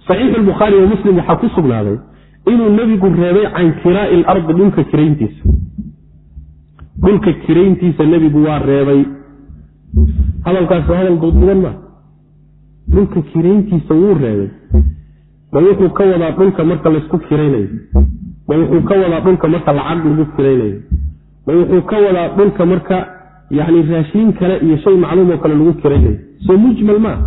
saxiixu lbukhaari wa muslim waxaa ku sugnaaday inuu nebigu reebay can kiraa'i ilardi dhulka kirayntiisa dhulka kirayntiisa nebigu waa reebay. Hadalkaas hadal duuddugan maa dhulka kirayntiisa wuu reebay. Ma wuxuu ka wadaa dhulka marka laysku kiraynayo ma wuxuu ka wadaa dhulka marka lacag lagu kiraynayo ma wuxuu ka wadaa dhulka marka yani raashiin kale iyo shay macluumoo kale lagu kiraynayo soo mujmal maa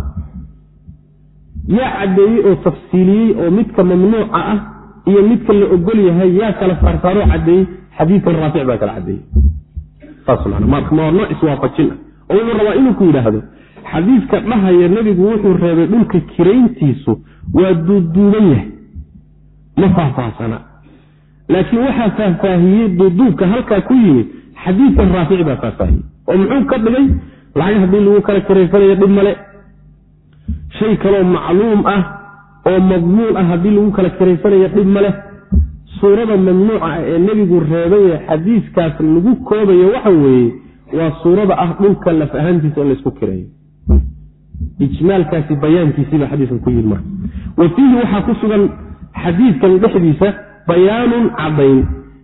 yaa caddeeyey oo tafsiiliyey oo midka mamnuuca ah iyo midka la ogol yahay yaa kala saarsaaroo caddeeyey xadiidkan raafic baa kala caddeeyey. Saas man ma waa nooc iswaafajin. Ah oo wuxuu rabaa inuu ku yidhaahdo xadiidka dhahaya nebigu wuxuu reebay dhulka kirayntiisu waa duuduuban yahay. Ma faahfaahsana laakiin waxaa faahfaahiyey duuduubka halkaa ku yimid xadiidkan raafici baa faahfaahiyey. oo muxuu ka dhigay lacag haddii lagu kala kiraysanayo dhib male shay kaloo macluum ah oo madmuun ah haddii lagu kala kiraysanayo dhib male suurada mamnuuca ah ee nebigu reebay ee xadiiskaas lagu koobayo waxa weeye waa suurada ah dhulka laf ahaantiisa in laysku kireeyo. Ijmaalkaasi bayaankiisiiba xadiikan ku yimid marka. Wa fiihi waxaa ku sugan xadiidkan dhexdiisa bayaanun caddayn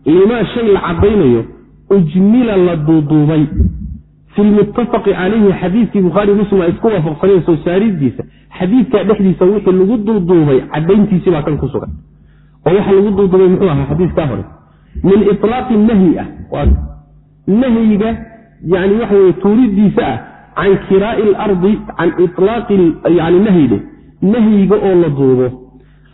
limaa shay la caddaynayo ujmila la duuduubay. Fi lmuttafaqi calayhi xadiidkii bukhaari muslim ay isku waafaqsaneen soo saaridiisa xadiidkaa dhexdiisa wixii lagu duuduubay caddayntiisii baa kan ku sugan. Oo waxa lagu duuduubay muxuu ahaa xadiiskaa hore. Min ilaaqi nahyi ah waa nahyiga yani waxa weye tuuridiisa ah can kiraa'i ilardi can ilaaqi yani nahyide nahyiga oo la duubo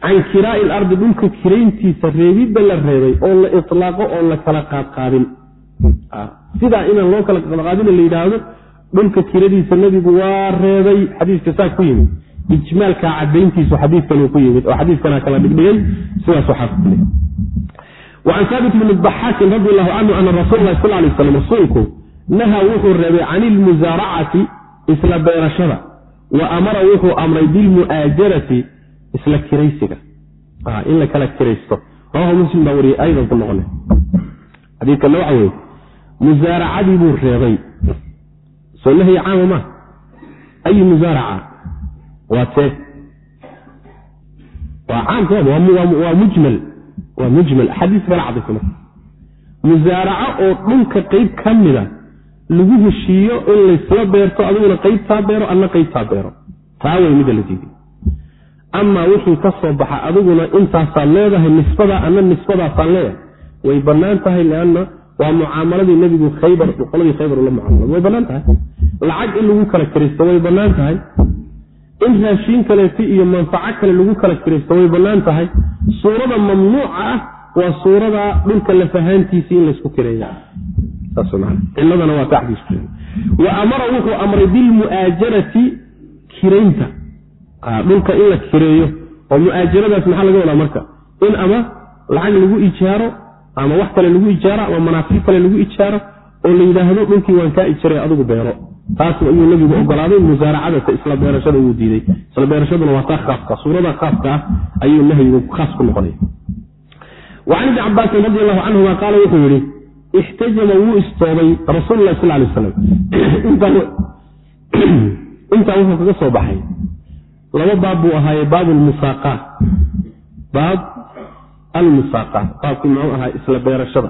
can kiraa'i ilardi dhulka kirayntiisa reebidda la reebay oo la ilaaqo oo la kala qaadqaadin. Sidaa inaan loo kala qaadqaadina la yidhaahdo dhulka kiradiisa nebigu waa reebay xadiiska saa ku yimid. Ijmaalkaa cadayntiisu xadiikanuu ku yimid oo xadiiskana kala dhigdhigay sidaas waxaa waan saabit bni daxaakin radi allahu canhu ana rasuul lahi sal lay slam rasuulku nahaa wuxuu reebay can ilmusaaracati isla beerashada wa amara wuxuu amray bilmu'aajarati isla kiraysiga. In la kala kiraysto. Rawahu muslim baa wariyey aydan ku noqona xadiikana waxa weye musaaracadii buu reebay. Soo nahyi caama ma ay musaaraca waa tee. Waa caamka waa mujmal. Waa mujmal. Axaadiis kala cadaysa marka. Musaaraco oo dhulka qeyb ka mida lagu heshiiyo in laysla beerto adiguna qeybtaa beero anna qeybtaa beero. Taa way midda la diiday amaa wixii ka soo baxa adiguna intaasaad leedahay nisbadaa anna nisbadaasaan leedahay way bannaan tahay leanna waa mucaamaladii nebigu khaybar qoladii khaybar ula mucaamalad way bannaan tahay. Lacag in lagu kala karisto way bannaan tahay. In raashiin kaleeto iyo manfaco kale lagu kala kiraysto way bannaan tahay. Suurada mamnuuca ah waa suurada dhulka lafahaantiisii in laysku kireeya ciladana waa wa amara wuxuu amray bilmu'aajarati kiraynta dhulka in la kireeyo oo mu'aajaradaas maxaa laga wadaa marka? In ama lacag lagu ijaaro ama wax kale lagu ijaaro ama manaafic kale lagu ijaaro oo la yidhaahdo dhulkii waan kaa ijaray adigu beero. Taas ayuu nabigu ogolaaday musaaracadata isla beerashada wuu diiday. Isla beerashaduna waa taa khaaska suurada khaaska ah ayuu nahyigu khaas ku noqonaya. Wacan ibni cabaasin radi allahu canhuma qaala wuxuu yihi ixtajama wuu istoobay rasuulu lah sal lay aslam intaa wuxuu kaga soo baxay laba baab buu ahaaye baab lmusaaqaat baab almusaaqaat baabkii muxuu ahaa isla beerashada.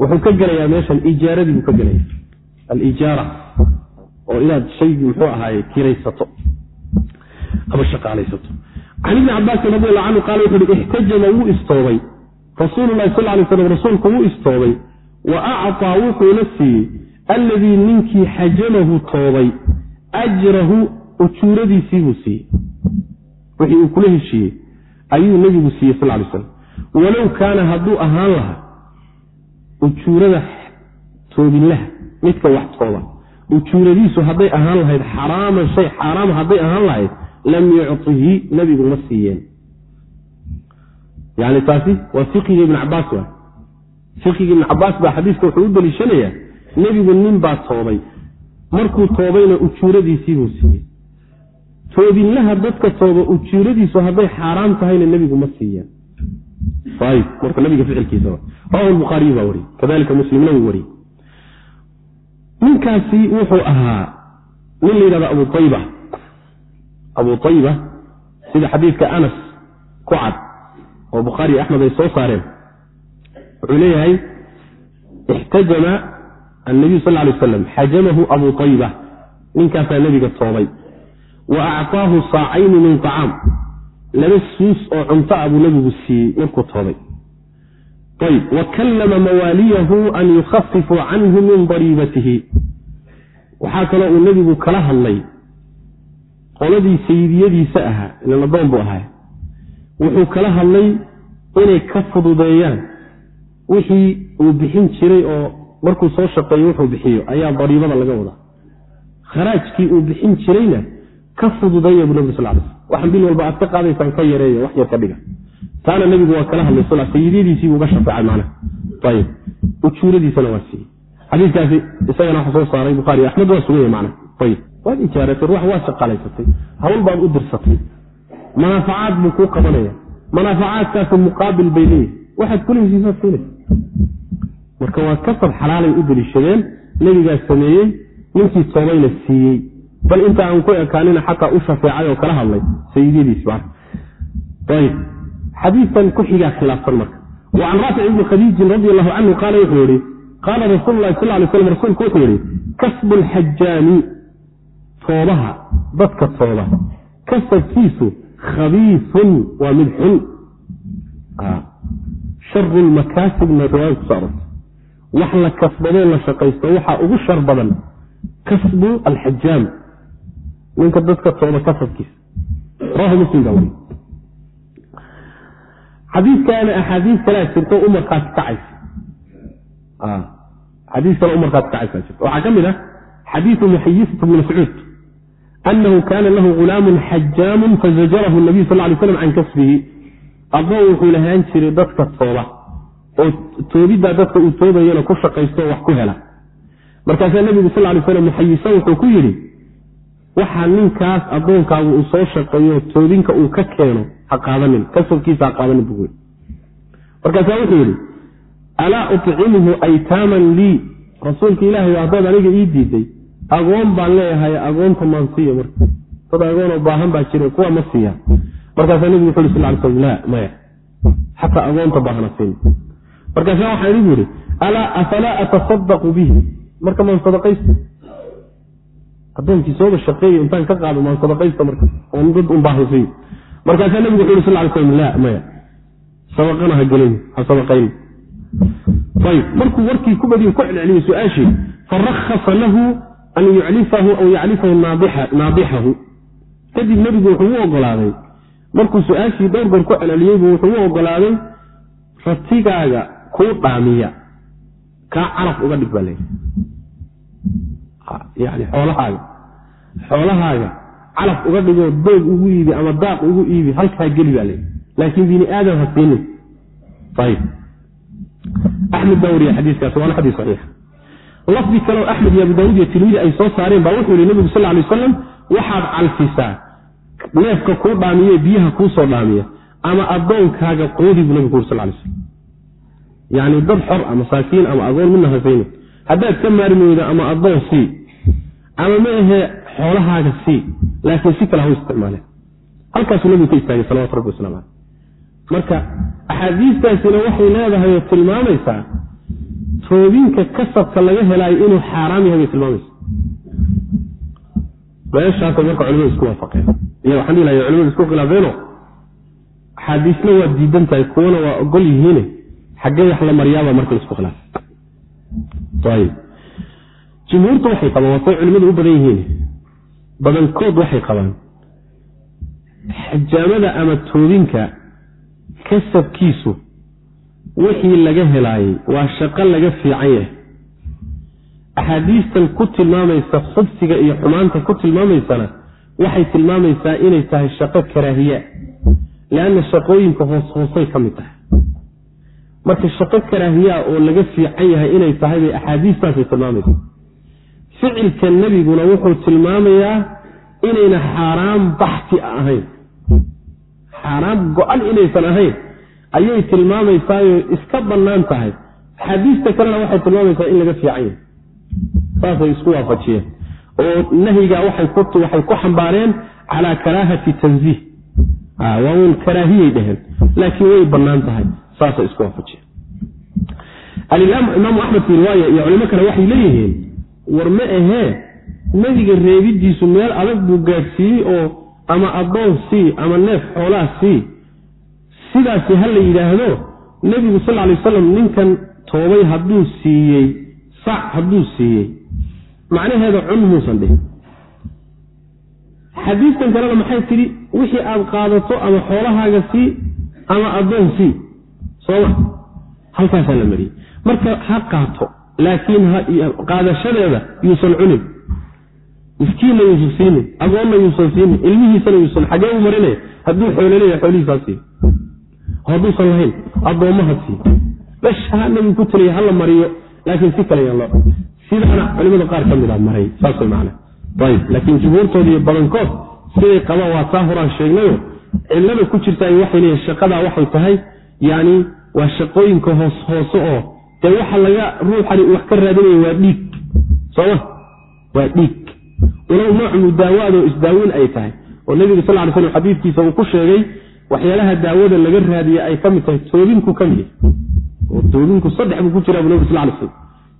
Wuxuu ka gelayaa meeshan ijaaradii buu ka gelaya alijaara oo inaad shaygii muxuu ahaaye kiraysato. Ama shaqaalaysato. Can ibni cabaasin radi allahu canhu qaala wuxu uhi ixtajama wuu istoobay. Rasuulu sal lay slam rasuulku wuu istoobay. Wa acطaa wuxuuna siiyey alladii ninkii xajamahu toobay ajrahu ujuuradiisiibuu siiyey. Wixii uu kula heshiiyey ayuu nebigu siiyey sal lay slam walow kaana hadduu ahaan lahaa ujuurada toobinlaha midka wax tooba ujuuradiisu hadday ahaan lahayd xaraaman shay xaaraama hadday ahaan lahayd lam yucطihi nebigu ma siiyeen. Yani taasi waa fiqiga ibn cabaas wa fiqiga ibn cabaas baa xadiiska wuxuu u daliishanayaa nebigu nin baa toobay. Markuu toobayna ujuuradiisiibuu siiyey toobinlaha dadka tooba ujuuradiisu hadday xaaraam tahayna nebigu ma wariyey. Ninkaasi wuxuu ahaa nin la yidhahdo abu ayba abu ayba sida xadiidka anas ku cad oo bukhaari iyo axmed ay soo saareen wuxuu leeyahay ixtajama annabiyu sal lay aslam xajamahu abu ayba ninkaasaa nebiga toobay wa acطaahu saacayni min طacaam laba suus oo cunto a buu nebigu siiyey markuu toobay. Ayb wa kallama mawaaliyahu an yukhafifuu canhu min dariibatihi. Waxaa kaloo uu nebigu kala hadlay. Qoladii sayidiyadiisa ahaa ilan adoon buu ahaa. Wuxuu kala hadlay inay ka fududeeyaan. Wixii uu bixin jiray oo markuu soo shaqeeyo wuxuu bixiyo ayaa dariibada laga wadaa. Kharaajkii uu bixin jirayna ka fududeeya buu nabig sal l waxaan bil walba aad ka qaadaysaan ka yareeyo wax yar ka dhiga. Taana nebigu waa kala hadlay sal sayidiyadiisiibuu uga shafeecay macnaha ayib ujuuradiisana waa siiyey xadiikaasi isagana waxa soo saaray bukhaari axmed waa suganya macnaha ayib waad ijaaratay ruux waa shaqaalaysatay hawl baad u dirsatay. Manaafacaad buu kuu qabanaya. Manaafacaadkaasi muqaabil bay leeyihi waxaad kula heshiisaad siinaysa. Marka waa kasab xalaalay u deliishadeen nebigaa sameeyey ninkii toobayna siiyey bal inta aan ku ekaanina xataa u shafeecay oo kala hadlay sayidiyadiis ayb xadiikan ku xigaa khilaafsan marka. Wa can raafic ibni khadiijin radi allahu canhu qaala wuxuu yihi qaala rasuulu lahi sal lay slam rasuulku wuxuu yihi kasbu lxajaami toobaha dadka tooba. Kasabkiisu khabiisun waa mid xun. Sharu lmakaasibna riwaaya kuso arortay wax la kasbadoo la shaqaysto waxaa ugu shar badan kasbu alxajaam ninka dadka baa weri xadiiskaana axaadiis kalea jirto u markhaati kacaysa xadiis kale u markhaati kacaysa jirta waxaa ka mid ah xadiidu muxayisat bni mascuud anahu kaana lahu gulaamun xajaamun fazajarahu nabiyu sal lay slam can kasbihi. Adoon wuxuu lahaan jiray dadka tooba oo toobiddaa dadka uu toobayana ku shaqaysto wax ku hela. Markaasaa nebigu sal lay slam muxayisan wuxuu ku yidhi waxaa ninkaas addoonkaagu uu soo shaqeeyo toobinka uu ka keeno ha qaadanin. Kasabkiisa ha qaadanin buu yidhi. Markaasaa wuxuu yidhi alaa uطcimuhu aytaaman lii? Rasuulka ilaahay haddaad aniga ii diiday agoon baan leeyahay agoonta maan siiya marka. Dad agoonoo baahan baa jira kuwa ma siiya. Markaasaa nebigu wuxu yhi sal slam la maya. Xataa agoonta baahana siin. Markaasaa waxaa idigu yidhi alaa afalaa atasadaqu bihi? Marka maan sadaqaysta addoonkii sooba shaqeeya intaan ka qaado maan sadaqaysta marka. Oon dad un markaasaa nebigu wuxu yhi sal ly slam la maya. Sadaqana ha gelin ha sadaqayn. Ayb markuu warkii ku badiyo ku celceliyey su'aashii farakasa lahu an yuclifahu aw yaclifahu naadixahu. Kadib nebigu wuxuu u ogolaaday markuu su'aashii dhowr goor ku celceliyeybu wuxuu u ogolaaday ratigaaga kuu dhaamiya kaa caraf uga dhig baa leeyihi yani xoolahaaga xoolahaaga calaf uga dhigoo doog ugu iibi ama daaq ugu iibi halkaa geli baa leeyihi laakiin bini aadam ha siinin. Axmed baa wariya xadiiskaas waana xadiis saxiix. Lafdi kaleo axmed iyo abu daawud iyo tirmidi ay soo saareen baa wuxuu yihi nebigu sal lay wasalam waxaad calfisaa neefka kuu dhaamiye biyaha kuu soo dhaamiya ama addoonkaaga qoodi buu nebigu uri sal lay slam yani dad xor a masaakiin ama agoon midna hasaynin haddaad ka maarmi ama addoon sii ama ma ahee xoolahaaga sii laakiin si kale ha u isticmaaleen halkaasuu nebigu ka istaagay salawatu rabbi waslamu caleyh marka axaadiistaasina waxay leedahay oo tilmaamaysaa toobinka kasabka laga helaayo inuu xaaraam yahay bay tilmaamaysa meeshaasay marka culimadu isku waafaqeen. Iyo waxaan dhihi lahay culimadu isku khilaafeeno axaadiisna waa diidan tahay kuwana waa ogol yihiine. Xaggee wax la maryaaba marka la isku khilaafay jumhuurtu waxay qabaan waa say culimadu u badan yihiin badankood waxay qabaan xajaamada ama toobinka kasabkiisu wixii laga helaayey waa shaqo laga fiican yahay. Axaadiistan ku tilmaamaysa khubsiga iyo xumaanta ku tilmaamaysana waxay tilmaamaysaa inay tahay shaqo karaahiya leanna shaqooyinka hoos hoosay ka mid tahay. Marka shaqo karaahiyaa oo laga fiican yahay inay tahay bay axaadiistaasay tilmaamaysa ficilka nebiguna wuxuu tilmaamayaa inayna xaaraam baxsi ahayn. Xaaraam go-an inaysan ahayn. Ayay tilmaamaysaayoo iska bannaan tahay. Axaadiista kalena waxay tilmaamaysaa in laga fiican yahay. Saasay isku waafajiyeen. Oo nahyiga waxay ku xambaareen calaa karaahati tanziih. Waa uun karaahiyay dheheen laakiin way bannaan tahay. Saasay isku waafajiyeen. Imaamu axmed fi riwaaya iyo culimo kale waxay leeyihiin war ma ahee nebiga reebidiisu meel adag buu gaadhsiiyey oo ama addoon sii ama neef xoolaa sii. Sidaasi ha la yidhaahdo nebigu sal lay wasalam ninkan toobay hadduu siiyey sac hadduu siiyey. Macnaheeda cun muusan dhihin. Xadiistan kalena maxay tidhi wixii aad qaadato ama xoolahaaga sii ama addoon sii. Sooma halkaasaa la mariyey. Marka ha qaato laakiin qaadashadeeda yuusan cunin. Miskiinna yuusan siinin agoonna yuusan siinin ilmihiisana yuusan xagee u marinaya hadduu xoolo leeyahay xoolihiisaa siiy hadduusan lahayn addoommaha siiy meshaa nabigu ku taliya hala mariyo laakiin si kale yaan loo sidaana culimada qaar ka mid a maray saas man ayb laakiin jumhuurtooda badankood siday qabaan waa taa horaan sheegnayo cillada ku jirta waxay leeyihiin shaqadaa waxay tahay yani waa shaqooyinka hoos hoose oo dee waxa laga ruuxani wax ka raadinaya waa dhiig. Sooma waa dhiig. Walow nooc mudaawaadoo isdaaweyn ay tahay. Oo nebiga sal ly slam xadiidkiisa uu ku sheegay waxyaalaha daawada laga raadiya ay ka mid tahay toobinku ka mid yahay oo toobinku saddex buu ku jira bu nabig sal ly slam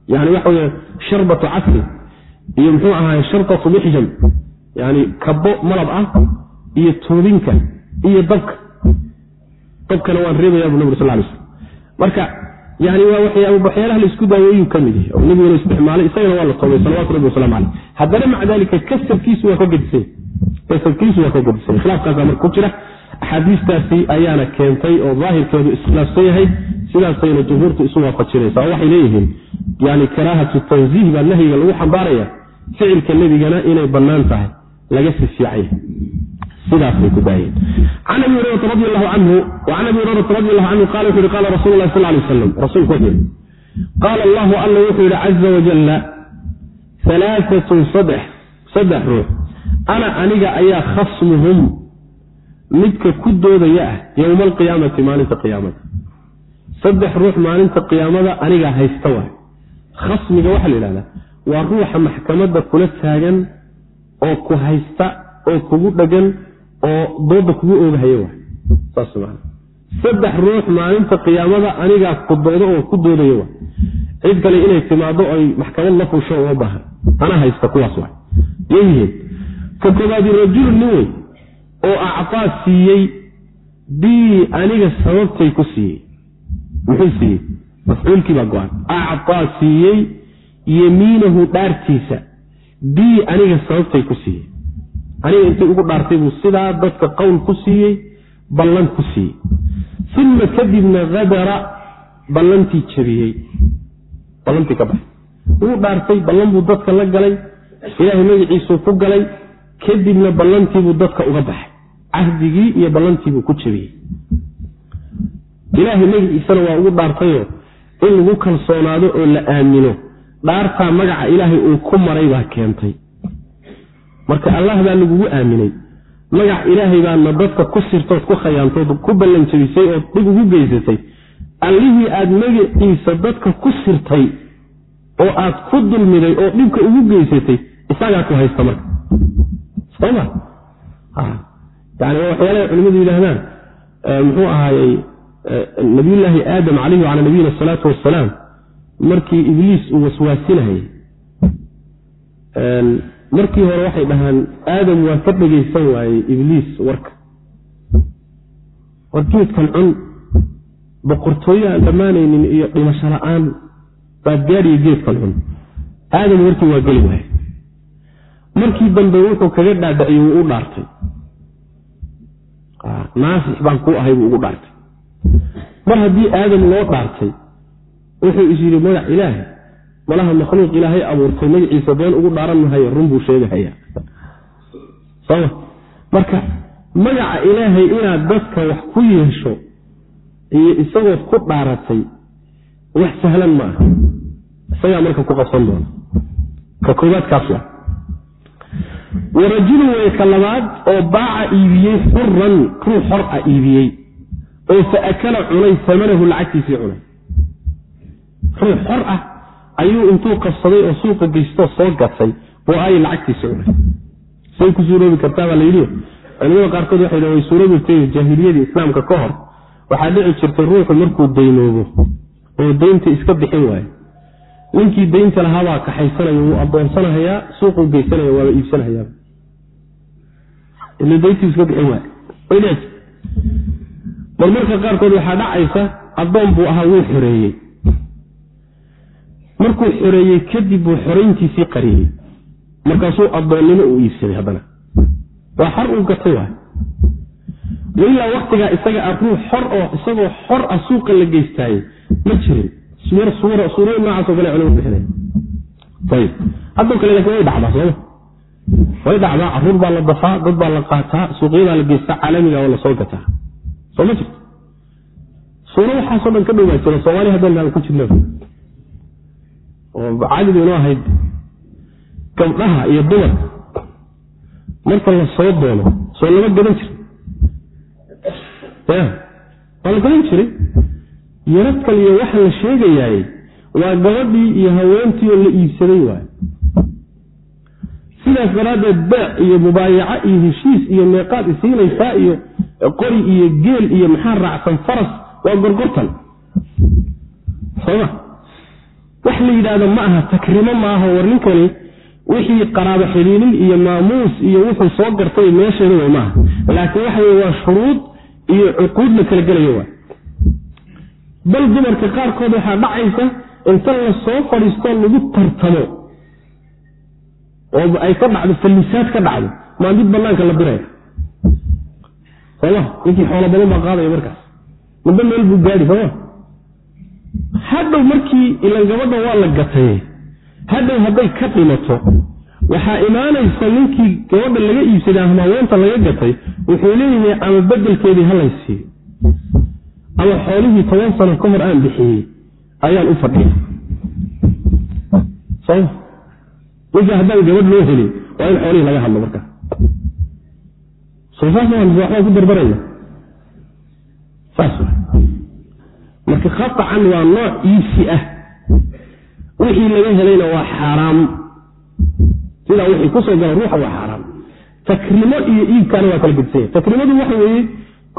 yani waxa wey sharbatu casri. Iyo muxuu ahaay shartatu mixjam yani kabo malab ah iyo toobinka iyo dabka. Dabkana waan reebaya bu nabig sal lay slam marka yani waa waxyaalaha la isku daaweeyu ka mid yahay. Oo nabiguna isticmaalay isagana waa la toobay salawatu rabbi wasalamu caleyh haddana maca dalika kasabkiisu waa ka gedisay kasabkiisu waa ka gedisay khilaafkaasa marka ku jira. Axaadiistaasi ayaana keentay oo daahirkeedu iskhilaafsan yahay. Sidaasayna jumhuurtu isu waafajinaysa oo waxay leeyihiin yani karaahatu tanziih baa nahyiga lagu xambaaraya ficilka nebigana inay bannaan tahay. Laga si fiicanya sidaasay ku daayeen can abi hurayrata radi allahu canhu wacan abi hurayrata radi allahu canhu qala wuxu yhi qala rasul lahi sal lay aslam rasuulku wuxuu yihi qaala allahu alla wuxuu yihi caza wajalla alaaatun saddex saddex ruux. Ana aniga ayaa khasmuhum midka ku doodaya ah yowma alqiyaamati maalinta qiyaamada. Saddex ruux maalinta qiyaamada anigaa haysta waay khasmiga waxaa la yidhahdaa waa ruuxa maxkamadda kula taagan oo ku haysta oo kugu dhagan oo dooda kugu oogahaya saddex ruux maalinta qiyaamada anigaa ku doodo oo ku doodaya cid kale inay timaado ay maxkamad la fuusho uma baahan ana haysta kuwaas ka koobaadi rajulun nin wey oo actaa siiyey bii aniga sababtay ku siiyey. Muxuu siiyey? Mafcuulkii baa go-an. Actaa siiyey yemiinahu dhaartiisa. Bii aniga sababtay ku siiyey aniga intay ugu dhaartay buu sidaa dadka qowl ku siiyey ballan ku siiyey. Uma kadibna hadara ballantii jabiyey. Ballantii ka baxay. Wuu dhaartay ballan buu dadka la galay ilaahay magaciisuu ku galay kadibna ballantiibuu dadka uga baxay. Cahdigii iyo ballantiibuu ku jabiyey. Ilaahay magaciisana waa ugu dhaartayo in lagu kalsoonaado oo la aamino. Dhaartaa magaca ilaahay uu ku maray baa keentay marka allah baa lagugu aaminay. Magac ilaahay baadna dadka ku sirtood ku khayaantood ku ballanjabisay ood dhib ugu geysatay. Allihii aada magaciisa dadka ku sirtay oo aad ku dulmiday oo dhibka ugu geysatay isagaa ku haysta marka. Soma yani waxyaalaha culimadu yidhaahdaan. Muxuu ahaayey nabiyullaahi aadam calayhi wacalaa nabiyina asalaatu wasalaam markii ibliis uu waswaasinayay markii hore waxay dhahaan aadam waa ka dhegaysan waayey ibliis warka. War geedkan cun boqortooyo aan dhammaanaynin iyo dhimasho la'aan baad gaadhiyo geedkan cun. Aadam warkii waa geli waayey. Markii dambe wuxuu kaga dhaadhaciyey wuu u dhaartay. Naasix baan kuu ahay buu ugu dhaartay. Mar haddii aadam loo dhaartay wuxuu is yidhi magac ilaahay malaha makhluuq ilaahay abuurtay magaciisa been ugu dhaaran mahayo run buu sheegahaya. Soma marka magaca ilaahay inaad dadka wax ku yeesho iyo isagood ku dhaaratay wax sahlan ma aha. Isagaa marka ku qabsan doona. Ka koobaad kaas waa. Warajulu way ka labaad oo baaca iibiyey xuran ruux xor a iibiyey oo fa akala cunay samanahu lacagtiisii cunay. Ruux xor ah ayuu intuu qabsaday oo suuqa geystoo soo gatay oo ay lacagtiisi cunay. Say ku suuroobi kartaa layidhi culimada qaarkood waxay way suuroobi jaahiliyadii islaamka ka hor. Waxaa dhici jirtay ruuxu markuu daynoobo oo daynta iska bixin waayo. Ninkii daynta lahaabaa kaxaysanaya wuu adoonsanahayaa suuquu geysanaya waaba iibsanahayaa. Ila dayntii iska bixin waay way dhici bal marka qaarkood waxaa dhacaysa addoon buu ahaa wuu xoreeyey markuu xoreeyey kadib buu xorayntiisii qariyey. Markaasuu addoonnimo uu iibsaday haddana. Waa xor uu gatay waay. Ilaa waktigaa isaga ah ruux xor oo isagoo xor ah suuqa la geystaayey ma jirin. Suurooyin noocaasoo kale culama bixinaya ayib haddoo kale laakiin way dhacdaa sooma way dhacdaa carruur baa la dafaa dad baa la qaataa suuqyadaa la geystaa caalamiga oo la soo gataa. Soo ma jirto? Suuro waxaasoo dhan ka dhowaa jira soomaaliya haddaan ku jirna oo caadi baynoo ahayd gabdhaha iyo dumarka marka la soo doono soo lama gadan jir ya waa la gadan jiray. Yaradkal iyo waxa la sheegayaay waa gabadhii iyo haweentii oo la iibsaday waayo sidaas daraaddeed beec iyo mubaayaco iyo heshiis iyo meeqaad isiinaysaa iyo qori iyo geel iyo maxaa raacsan faras waa gorgortan. Sooma wax la yidhaahdo ma aha takrimo maaha war ninkani wixii qaraabo xidhiinin iyo maamuus iyo wuxuu soo gartay meesheeda maaha laakiin waxa wey waa shuruud iyo cuquud la kala gelayo waa. Bal dumarka qaarkood waxaa dhacaysa inta la soo fadhiistoo lagu tartamo oo ay ka dhacdo fallisaad ka dhacdo maa mid banaanka la diraya sooma ninkii xoolo badan baa qaadaya markaas. Midba meel buu gaadhi sooma hadhow markii ilan gabadha waa la gatay hadhow hadday ka dhimato waxaa imaanaysa ninkii gabadha laga iibsaday ama haweenta laga gatay wuxuu leeyahay ama bedelkeedii halay siiyo ama xoolihii toban sano ka hor aan bixiyey ayaan u fadhiya soma ninka haddaan gabadh loo helin waa in xoolihii laga hadlo markaa. Soo saas waxbaa ku darbaraya saas marka khaطcan waa nooc iibsi ah. Wixii laga helayna waa xaaraam. Sidaa wixii ku soo gala ruuxa waa xaaraam. Takrimo iyo iibkaana waa kala gedisanya takrimadu waxa weeye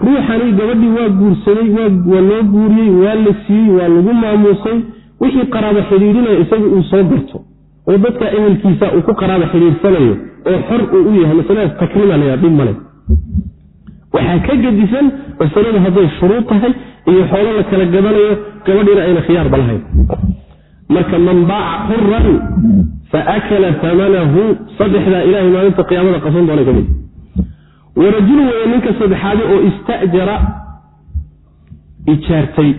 ruuxani gabadhii waa guursaday waa loo guuriyey waa la siiyey waa lagu maamuusay. Wixii qaraabo xidhiidhinaya isaga uu soo garto. Oo dadka ehelkiisa uu ku qaraabo xidhiidsanayo oo xor uu u yahay masaladaas takrima la dhib male waxaa ka gedisan masaladu hadday shuruud tahay iyo xoolo la kala gadanayo gabadhiina ayna khiyaarba lahayn marka man baaca xuran faakala amanahu saddexdaa ilahay maalinta qiyaamada qasan doona ka mid. Warajulu weeye ninka saddexaadi oo istajara ijaartay.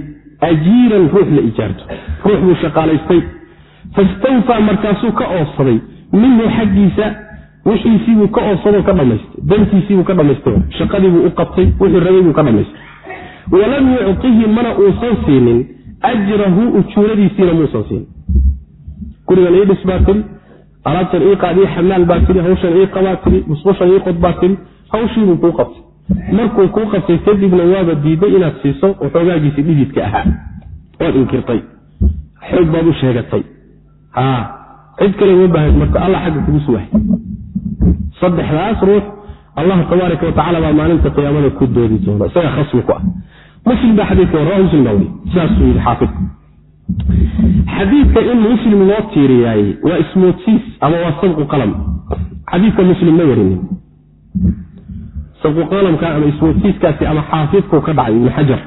Ajiiran ruux la ijaarto. Ruux buu shaqaalaystay. Fastawfaa markaasuu ka oofsaday. Minhu xaggiisa wixiisiibuu ka oofsadoo ka dhamaystay dantiisiibuu ka dhamaystay shaqadiibuu u qabtay wuxuu rabay buu ka dhamaystay walam yuctihi mana uusan siinin. Ajrahu ujuuradiisiina muusan siinin. Gurigan ii dhis baa tiri alaabtan ii qaad ii xamaal baa tiri hawshan ii qabaa tiri musqushan ii qod baa tiri hawshiibuu kuu qabtay. Markuu kuu qabtay kadibna waaba diiday inaad siiso waxoogaagiisi dhididka ahaa. Waad inkirtay. Xoog baad u sheegatay. Cid kale uma baahad marka allah xagga kugu suwahay saddexdaas ruux allah tabaaraka watacala baa maalinta qiyaamada ku doodi doona isaga khasmi ku ah. Muslim baa xadiidka warra muslim baa weli sidaasuu yidhi xaafidku xadiidka in muslim loo tiiriyaay waa ismoodsiis ama waa sabqu qalam. Xadiidka muslim ma warinin. Sabqu qalamka ama ismoodsiiskaasi ama xaafidkuu ka dhacay ibnu xajar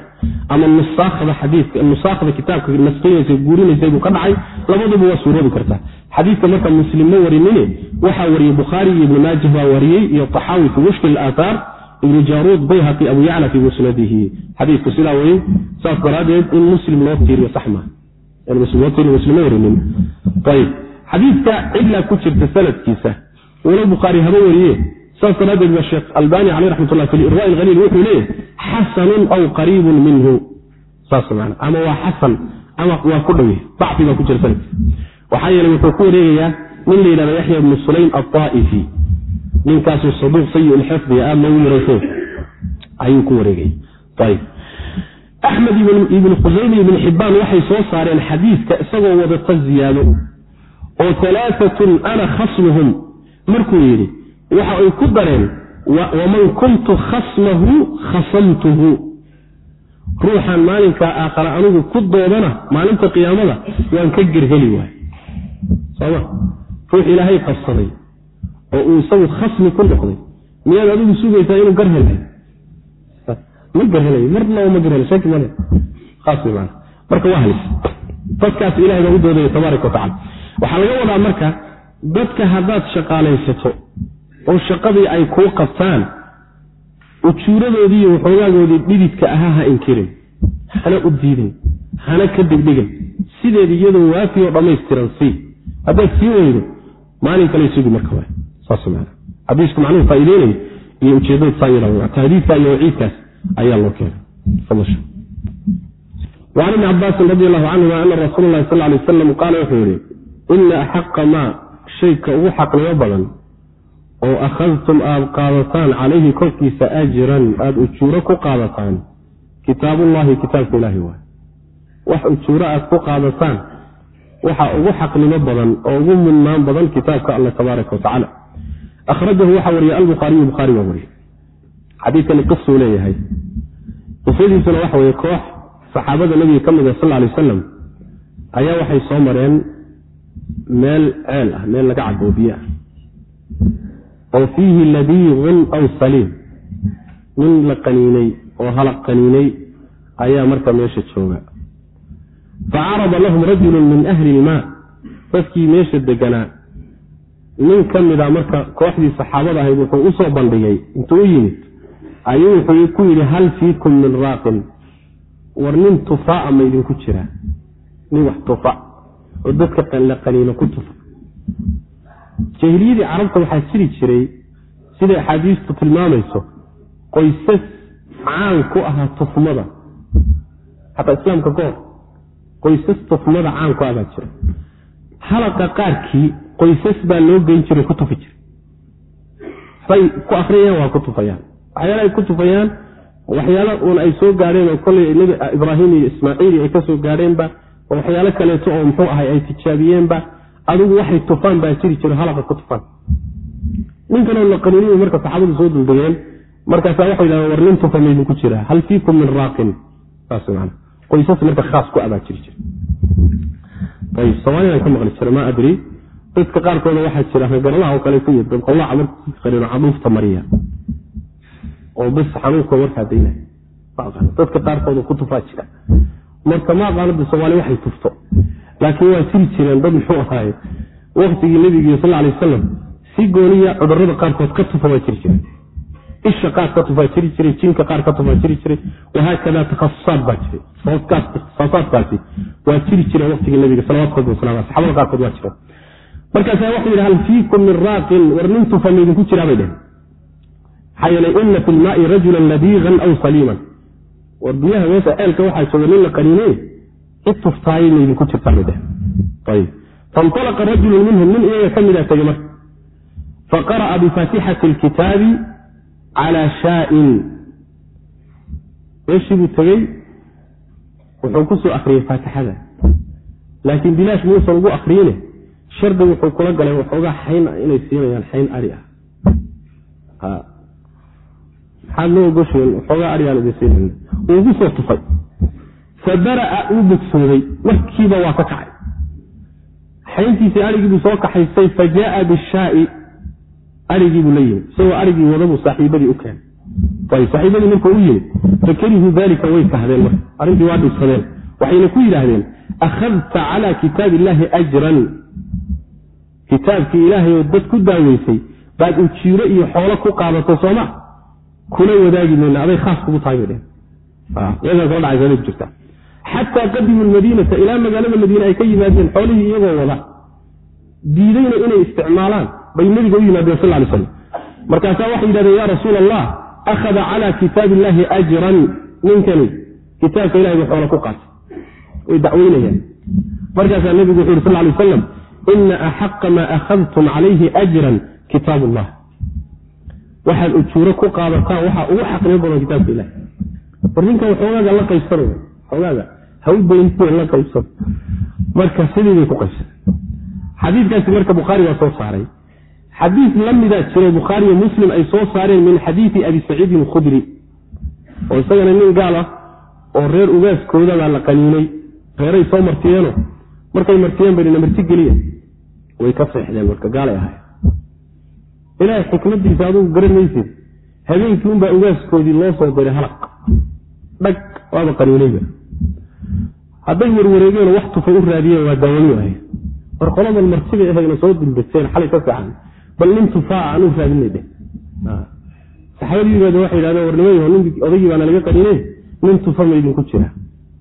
ama nusaakhda kitaabka nasqinaysa guurinaysa buu ka dhacay labaduba waa suuroobi kartaa. Xadiidka marka muslim ma warinine waxaa wariyey bukhaari iyo ibnu maajah baa wariyey iyo taxaawi fi mushkil aathaar ibnu jaruud bayhaqi abu yacla fi musnadihi. Xadiidku sidaa weye saas daraaddeed in muslim loo tiiriyo sax maa xadiidka cidlaa ku jirta sanadkiisa walo bukhaari haba wariye saas daraaddeed ba sheekh albani caleyh raxmatullah fi irwa haliil wuxuu leeyahy xasanun aw qariibun minhu. Saas man ama waa xasan ama waa ku dhow bacfi baa ku sanadkiisa waxaa yeeley wuxuu ku wareegayaa nin la yidhahda yaxya bnu sulaym alطaa'ifi ninkaasuu saduuq sayi lxifdi aad loogu yarayso? Ayuu ku wareegaya ayb axmed ibnu khusayme ibn xibbaan waxay soo saareen xadiidka isagoo wadata ziyaado oo alaaatun ana khasmuhum markuu yidhi waxa ay ku dareen waman kuntu khasmahu khasamtuhu. Ruuxaan maalinkaa aakhara anigu ku doodana maalinta qiyaamada waan ka gerheli waay soma ruux ilaahay qabsaday oo uu isagu khasmi ku noqday. Miyaad adigu sugaysaa inuu gar ma garhelay marnaba ma garhel shaki male haas wey maana marka waa halis. Dadkaas ilahay baa u doodaya tabaaraka watacala waxaa laga wadaa marka dadka haddaad shaqaalaysato oo shaqadii ay kuu qabtaan ujuuradoodii iyo waxoogaagoodii dhididka ahaa ha inkirin hana u diidin hana ka degdegin. Sideed iyadoo waafi oo dhammaystiran sii. Haddaad sii weydo maalin kale sugi marka xadiisku macnuhu faa'iideynayo iyo ujeeddada saa tahdiidka iyo waciidkaas ayaa loo keenay. وعn ibni cabaasin radi allahu canhuma ana rasuul lahi sal lay waslam qaala wuxuu yihi ina axaqa maa shayka ugu xaqnimo badan oo akhadtum aada qaadataan calayhi korkiisa ajiran aada ujuuro ku qaadataan. Kitaabullahi kitaabka ilaahi waay. Wax ujuuro aad ku qaadataan waxa ugu xaqnimo badan oo ugu mudnaan badan kitaabka alle tabaaraka wa akhrajahu waxaa wariyey albukhaariyu bukhaari baa wariyey. Xadiidkani qisuu leeyahay. Qisadiisuna waxa weye koox saxaabada nabiga ka mid ah sal alay wasalam ayaa waxay soo mareen meel ceel ah meel laga cabo biyo ah oo fiihi labiibun aw saliim nin la qaniinay oo halaq qaniinay ayaa marka meesha jooga. Facarada lahum rajulun min ahli ilmaa dadkii meesha deganaa. Nin ka mida marka kooxdii saxaabada ahayd wuxuu u soo bandhigay intuu u yimid ayuu wuxuu ku yidhi hal fiikum min raaqin? War nin tufaa'a ma idinku jiraa nin wax tufa oo dadka la qaniino ku tufa jahiliyadii carabta waxaa jiri jiray siday axaadiistu tilmaamayso qoysas caan ku ahaa tufmada. Xataa islaamka ka hor qoysas tufmada caan ku abaa jira. Halaqa qaarkii qoysas baa loo geyn jiray ku tufi jiray. Say ku akriyayaan waa ku tufayaan. Waxyaala ay ku tufayaan waxyaala uun ay soo gaadheen oo koley nebi ibraahim iyo ismaaciil ay ka soo gaadheenba oo waxyaalo kaleeto oo muxuu ahay ay tijaabiyeenba adigu waxay tufaan baa jiri jiro halaqa ku tufaan. Ninkanoo la qaniiniyu marka saxaabadu soo duldegeen markaasaa waxay yidhahdeen war nin tufa maydinku jiraa. Hal fiikum min raaqin. Saas man qoysas marka khaas ku abaa jiri jira ayb soomaaliyaan ka maqli jira ma adri. Dadka qaarkooda waxaa jira regarlaha oo kaleeto iyo dabqolaca markii qaniino caduufta mariya. Oo bis xanuunka markaa daynay dadka qaarkooda ku tufaa jira. Marka ma aqaanada soomaaliya waxay tufto laakiin waa jiri jireen dad muxuu ahaaye waktigii nebigiiyo sal alay wasalam si gooniya cudurrada qaarkood ka tufa baa jiri jiray. Isha qaar ka tufaa jiri jiray jinka qaar ka tufaa jiri jiray wahaakada takhasusaad baa jiray. Takhasusaadkaasi waa jiri jireen waktigii nabiga salawatkood wasalam saxabada qaarkood waa jireen. Markaasa waxuu yidhi hal fiikum min raaqin war nin tufa maydinku jiraa bay dhehen maxaa yeelay ina fi lmaai rajulan ladiiqan aw saliiman. War biyaha meesha ceelka waxaa jooga nin la qaniiney cid tuftaayay maydinku jirtaa bay dhehen ayib faintalaqa rajulun minhum nin iyaga ka mida tegey marka faqara'a bifaatixati lkitaabi calaa shaain meeshii buu tegey wuxuu ku akriyey faatixada laakiin bilaash muusan ugu akriyine shardi wuxuu kula galay waxoogaa xayn inay siinayaan xayn ari ah? Maxaad loo ogosheen waxoogaa arigaan idin siinayna wuu ugu soo tufay fa bara'a uu bogsooday markiiba waa ka kacay. Xayntiisii arigii buu soo kaxaystay fa jaaa bishaai arigiibuu la yimid. Isagoo arigii wadabuu saaxiibadii u keenay. Ayb saaxiibadii markuu u yimid fakarihuu dalika way kahdeen marka. Arrintii waa dhibsadeen waxayna ku yidhaahdeen akhadta calaa kitaabi illaahi ajran. Kitaabkii ilaahay oo dad ku daaweysay baad ujiiro iyo xoolo ku qaadato sooma? Kula wadaagi mayna aday khaas kugu tahay bay dheheen xataa qadimu lmadiinata ilaa magaalada madiine ay ka yimaadeen xoolihii iyagoo wada diidayna inay isticmaalaan bay nebiga u yimaadeen sal lay slam markaasaa waxay yidhahdeen ya rasuul allah akhada cala kitaabi illaahi ajran ninkani. Kitaabka ilahay buu xoola ku qaatay. Way dacweynayaan. Markaasaa nebigu wuxu yuri sal lay wasalam ina axaqa maa akhadtum calayhi ajran kitaab ullah waxaad ujuuro ku qaadataan waxaa ugu xaqnimo badan kitaabka ilahi war ninkan xoogaaga la qaybsano xoogaaga haw baynti la qaybsano marka sidii bay ku qaybsan xadiikaasi marka bukhaari waa soo saaray. Xadiis la mida jiro bukhaariyo muslim ay soo saareen min xadiidi abi saciidin khudri oo isagana nin gaal ah oo reer ugaaskoodabaa la qaniinay. Reeray soo martiyeeno. Markay martiyeen bayna marti geliya. Way ka seexdeen marka gaalay ahay ilaahay xikmadiisa adugu garan maysid. Habeenkii unbaa ugaaskoodii loo soo diray halaq. Dhag waaba qaniinayba hadday warwareegeen wax tufa u raadiyeen waa daawani ahay war qoladan martibay ahayna soo dulbateen xalay ka fiican. Bal nin tufaa aan u raadinay dheh saxaabadii yimaade waxay yidhahdeen war nimayaho nin odaygii baana laga qaniinay nin tufa ma idinku jira.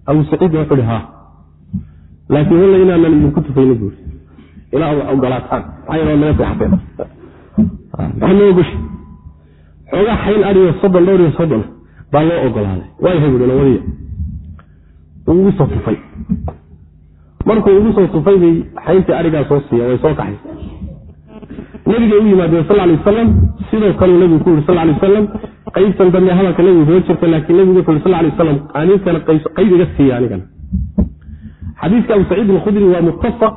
Abu saciidna wuxuu ihi haa. Laakiin walla inaanan idinku tufayna buuri ilaa ad ogolaataan. Maxaa naga seexateen maxaa ogoshi xoogaa xayn ariyo soddon dhowr iyo soddon baa loo ogolaaday waayahay buui nabadiya ugu soo tufay markuu ugu soo tufay bay xayntii arigaa soo siiya way soo kaxaysa nabigay u yimaadeen sal lay wasalam sidoo kaleu nabigu ku yiri sal lay wasalam qaybtan dambe hadalka nabigu soo jirta laakiin nabigu wuxu yiri sal lay wasalam aninkana qayb iga siiya anigana. Xadiiska abu saciid alkhudri waa muttafaq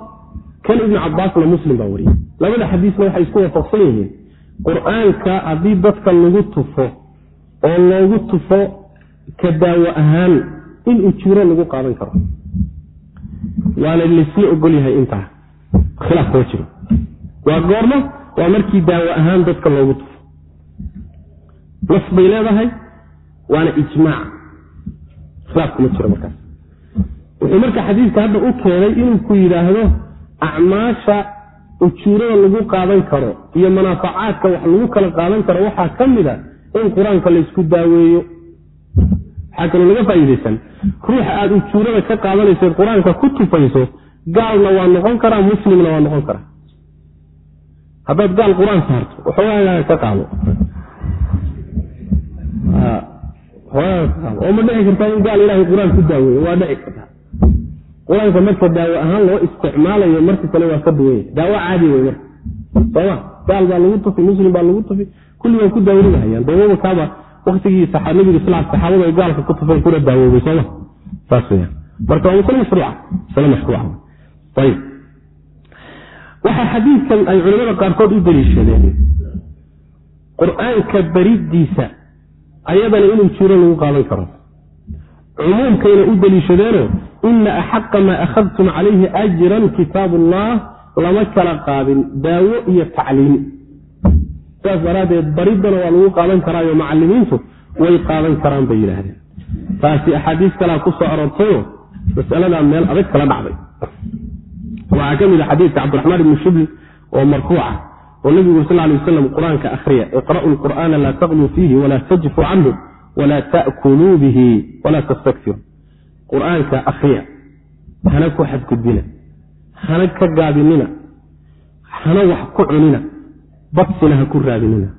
kan ibni cabaasna muslim baa wariyey. Labada xadiisna waxay isku waafaqsan yihiin. Qur'aanka haddii dadka lagu tufo oo loogu tufo ka daawo ahaan in ujuuro lagu qaadan karo. Waana laysla ogol yahay intaa khilaaf kama jiro. Waa goormo waa markii daawo ahaan dadka loogu tufo. Nas bay leedahay waana ijmaac. Khilaaf kuma jiro markaas. Wuxuu marka xadiidka hadda u keenay inuu ku yidhaahdo acmaasha ujuurada lagu qaadan karo iyo manaafacaadka wax lagu kala qaadan karo waxaa ka mid a in qur'aanka laysku daaweeyo waxaa kaloo laga faa'iidaysan. Ruuxa aada ujuurada ka qaadanayseed qur'aanka ku tufayso gaalna waa noqon karaa muslimna waa noqon karaa. Haddaad gaal qur'aan saarto waxoogaagaa ka qaado. Oo ma dhici kartaa in gaal ilaahay qur'aan ku daaweeyo waa dhici kartaa. Qur'aanka marka daawo ahaan loo isticmaalayo marka kale waa ka duwanya daawo caadi wey marka. Sooma gaal baa lagu tufi muslim baa lagu tufi kulli waa ku daawinahayaan daawada kaaba waktigii nabiga sal saxaabadu ay gaalka ku tufeen kuna daawoobay sooma marka waa masle mashruuca masle mashruuca. Ayib. Waxaa xadiidkan ay culimada qaarkood u daliishadeen qur'aanka beridiisa ayadana inuu jiro lagu qaadan karo. Cumuumkayna u daliishadeeno ina axaqa maa akhadtum calayhi ajran kitaab ullah lama kala qaadin daawo iyo tacliim saas daraaddeed baridana waa lagu qaadan karaayo macalimiintu way qaadan karaan bay yidhaahdeen. Taasi axaadiis kalaa ku soo aroortayo masaladaa meel adag kala dhacday. Waxaa ka mid a xadiidka cabdiraxmaan ibni shibli oo marfuuca oo nebigu sal lay waslam qur'aanka akhriya iqra'u lqur'aana laa taqluu fiihi walaa tajfu canhu walaa ta'kuluu bihi walaa tastakfiru. Qur'aanka akhriya hana ku xadgudbina hana ka gaabinina hana wax ku cunina badsina ha ku raadinina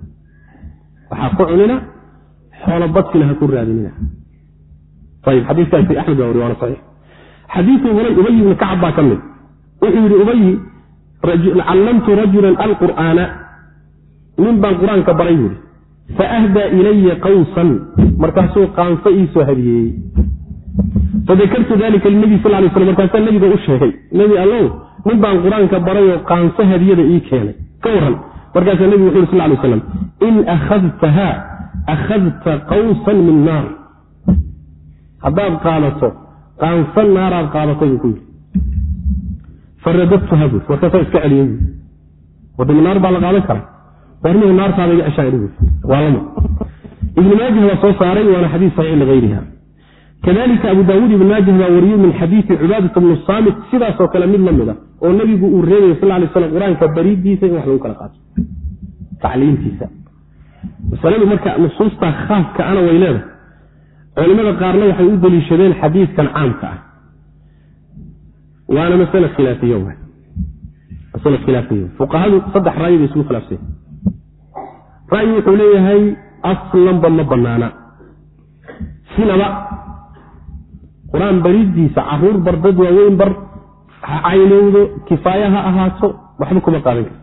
waxaa ku cunina xoolo badsina ha ku raadinina ayib xadiikaasi axmed baa wari waana saxiix. Xadiiu horay ubay ibni kacab baa ka mid. Wuxuu yidhi ubayi callamtu rajulan alqur'aana. Nin baan qur'aanka baray buuri faahdaa ilaya qawsan. Markaasuu qaanso iisoo hadiyeeyey fadakartu dalika linabi sal lay slam markaasaa nabiga u sheegay. Nebi allow nin baan qur'aanka barayoo qaanso hadiyada ii keenay. Ka waran markaasaa nebigu wuxu uri sal lay slam in akhadtaha akhadta qawsan min naar. Haddaad qaadato qaanso naaraad qaadatay buu ku yidhi. Faradadtuha buui markaasaa iska celiyey buui wadama naar baa la qaadan karaa? Warnigu naartaada iga ceshaa idhi waa lama. Ibnu maajah baa soo saaray waana xadiis saxiix ligayriha kadalika abu daawuud ibn maajah baa wariyey min xadiidi cubaadata bnu saamit sidaasoo kale mid la mid a oo nebigu uu reebaya sal lay slam qur'aanka baridiisa in wax lagu kala qaato. Tacliimtiisa. Masaladu marka nusuusta khaaska ana way leedahay. Culimada qaarna waxay u deliishadeen xadiidkan caamka ah. Waana masl khilaafiy masl khilaafiya fuqahadu saddex ra'yi bay isugu khilaafseen. Ra'yi wuxuu leeyahay aslanba ma banaana sinaba qur'aan baridiisa carruur bar dad waaweyn bar ha caynowdo kifaaya ha ahaato waxba kuma qaadan karta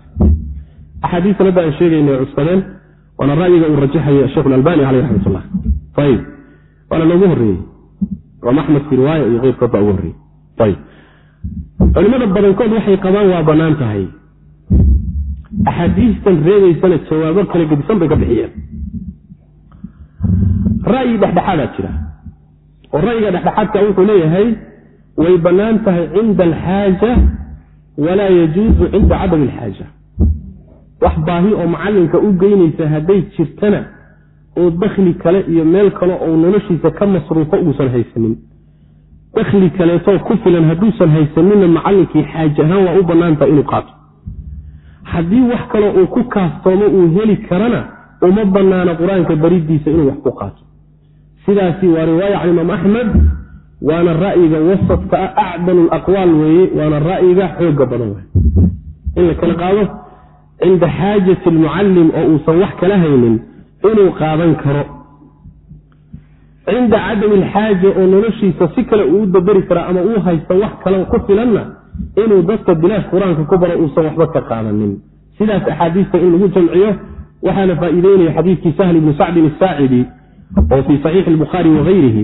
axaadiistan hadda aan sheegayna cuskadeen waana ra'yiga uu rajaxaya sheekh albani caleyh raxmat ullah ayib waana loogu horreeyey imaam axmed fi riwaaya iyo keyrkood baa ugu horreeyey. Ayib culimada badankood waxay qabaan waa bannaan tahay. Axaadiistan reebaysana jawaabo kala gedisan bay ka bixiyeen. Ra'yi dhexdhexaadaa jira. Oo ra'yiga dhexdhexaadka wuxuu leeyahay way bannaan tahay cinda alxaaja walaa yajuusu cinda cadami alxaaja. Wax baahi oo macallinka u geynaysa hadday jirtana oo dakhli kale iyo meel kale oo noloshiisa ka masruufo uusan haysanin. Dakhli kaleetoo ku filan hadduusan haysaninna macallinkii xaaje ahaan waa u bannaantaha inuu qaato. Haddii wax kaloo uu ku kaaftoomo uu heli karana uma bannaana qur'aanka baridiisa inuu wax ku qaato. Sidaasi waa riwaaya can imaam axmed waana ra'yiga wasadka ah acdalu laqwaal weeye waana ra'yiga xooga badan wey in la kala qaado cinda xaajati almucallim oo uusan wax kala haynin inuu qaadan karo. Cinda cadami alxaaja oo noloshiisa si kale uu u daberi kara ama uu haysta wax kale ku filanna inuu dadka bilaash qur'aanka ku baro uusan waxba ka qaadanin. Sidaas axaadiista in lagu jamciyo waxaana faa'iideynaya xadiidkii sahl ibni sacdin asaacidi oo fii saxiixi albukhaari wagayrihi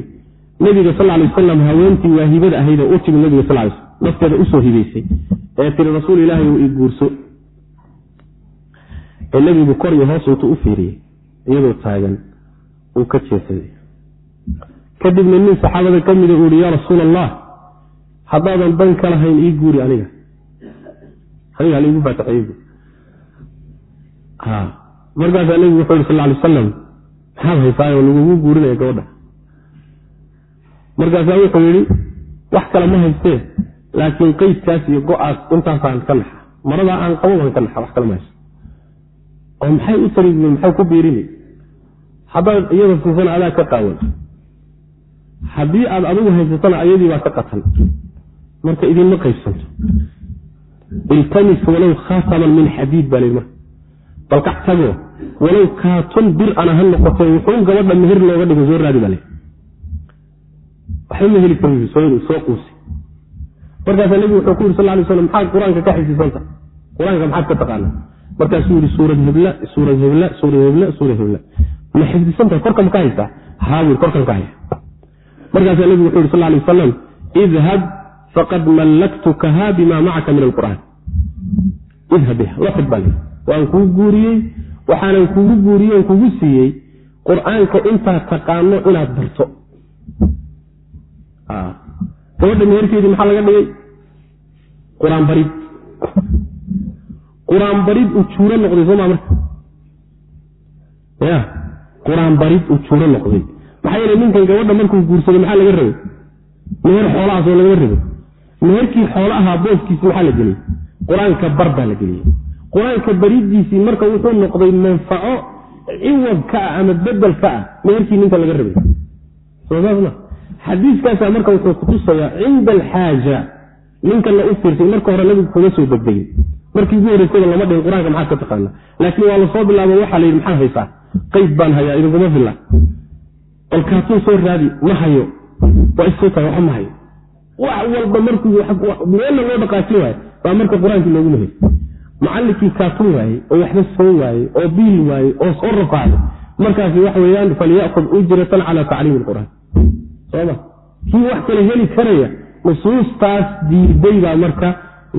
nebiga sal lay wasalam haweentii waahibada ahayd oo u timid nebiga sal lay slm nafteeda u soo hibaysay ee tiri rasuul ilaahay uu ii guurso. Ee nebigu kor iyo hoos intuu u fiiriyey iyadoo taagan uu ka jeesaday. Kadibna nin saxaabada ka mida uu yihi yaa rasuul allah haddaadan dan ka lahayn ii guuri aniga. Aniga haliigu faataxeeygu markaasaa nebigu wuxuu yhi sal ly wasalam maxaad haysaayo lagugu guurinaya gabadha markaasaa wuxuu yidhi wax kale ma haystee laakiin qeydkaas iyo go'aas intaasaan ka naxa maradaa aan qabo baan ka naxa wax kale ma oo maxay u tari maxay ku biirini haddaad iyada siisana adaa ka qaawan. Haddii aad adigu haysatana ayadii baa ka qatan. Marka idinma qaybsanto. Iltamis walow khaataman min xadiid baa lii marka. Balkac walow kaatun bir ana ha noqoto wuxuu gabadha meher looga dhigo soo raadi baa le waxba ma heli kar soo quusi markaasaa nebigu wuxuu ku yiri sal lay slam maxaad qur'aanka ka xifdisanta qur'aanka maxaad ka taqaana markaasuu yihi suurad hebla suurad hebla suurad hebla suurad hebla ma xifdisantahay korka ma ka haysaa haabur korkan ka haya markaasaa nebigu wuxuu yiri sal lay wasalam idhab faqad mallaktukaha bima macaka min alqur'aan. Idhab la tag baa waan kuu guuriyey waxaanan kugu guuriyey on kugu siiyey. Qur'aanka intaad taqaano inaad barto gabadha meherkeedii maxaa laga dhigay? Qur'aan barid. Qur'aan barid ujuuro noqday sooma marka? Ya qur'aan barid ujuuro noqday. Maxaa yeele ninkan gabadha markuu guursaday maxaa laga rabay? Meher xoolahaasoo lagama rabay. Meherkii xoolo ahaa booskiisi maxaa la geliyey qur'aanka bar baa la geliyey qur'aanka baridiisii marka wuxuu noqday manfaco ciwad ka ah ama bedel ka ah meherkii ninka laga rabay. Sosaasma xadiiskaasaa marka wuxuu kutusayaa cinda alxaaja ninkan la u fiirsay marka hore nabigu kuma soo degdegin markii ugu horeysayba lama dhihin qur'aanka maxaad ka taqaana? Laakiin waa la soo bilaabo waxaa la yidhi maxaa haysaa? Qeyb baan hayaa idinkuma filla. Olkaatun soo raadi ma hayo waa isota waxa ma hayo. Wax walba markuu meelna loo dhaqaajin waayo baa marka qur'aankii loogu mahey macallinkii kaatun waaye oo waxba soo waaye oo biil waaye oo soo rafaaday markaasi waxa weeyaan falyakud ujratan cala tacliimi lqur'aan soma kii wax kale heli karaya nusuustaas diiday baa marka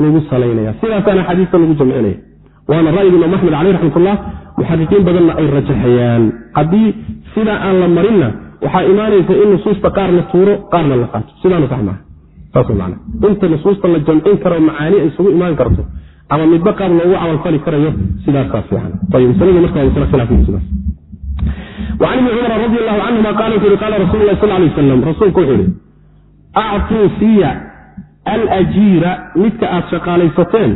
lagu salaynaya sidaasaana xadiista lagu jamcinaya waana ra'yiga imaam axmed caleyh raxmatullah muxaqiqiin badanna ay rajaxayaan. Haddii sidaa aan la marinna waxaa imaanaysa in nusuusta qaar la tuuro qaarna la qaato. Sidaana sax maaha saasman inta nusuusta la jamcin karo macaani ay isugu imaan karto ama midba qaab loogu camalfali karayo sidaasaa fiican. Ayb maslada marka waa masle khilaafsidaas وcan ibni cumar radi allahu canhuma qala wuxu uhi qala rasul lah sal lay waslam rasuulku wuxuu ihi actuu siiya alajiira midka aad shaqaalaysateen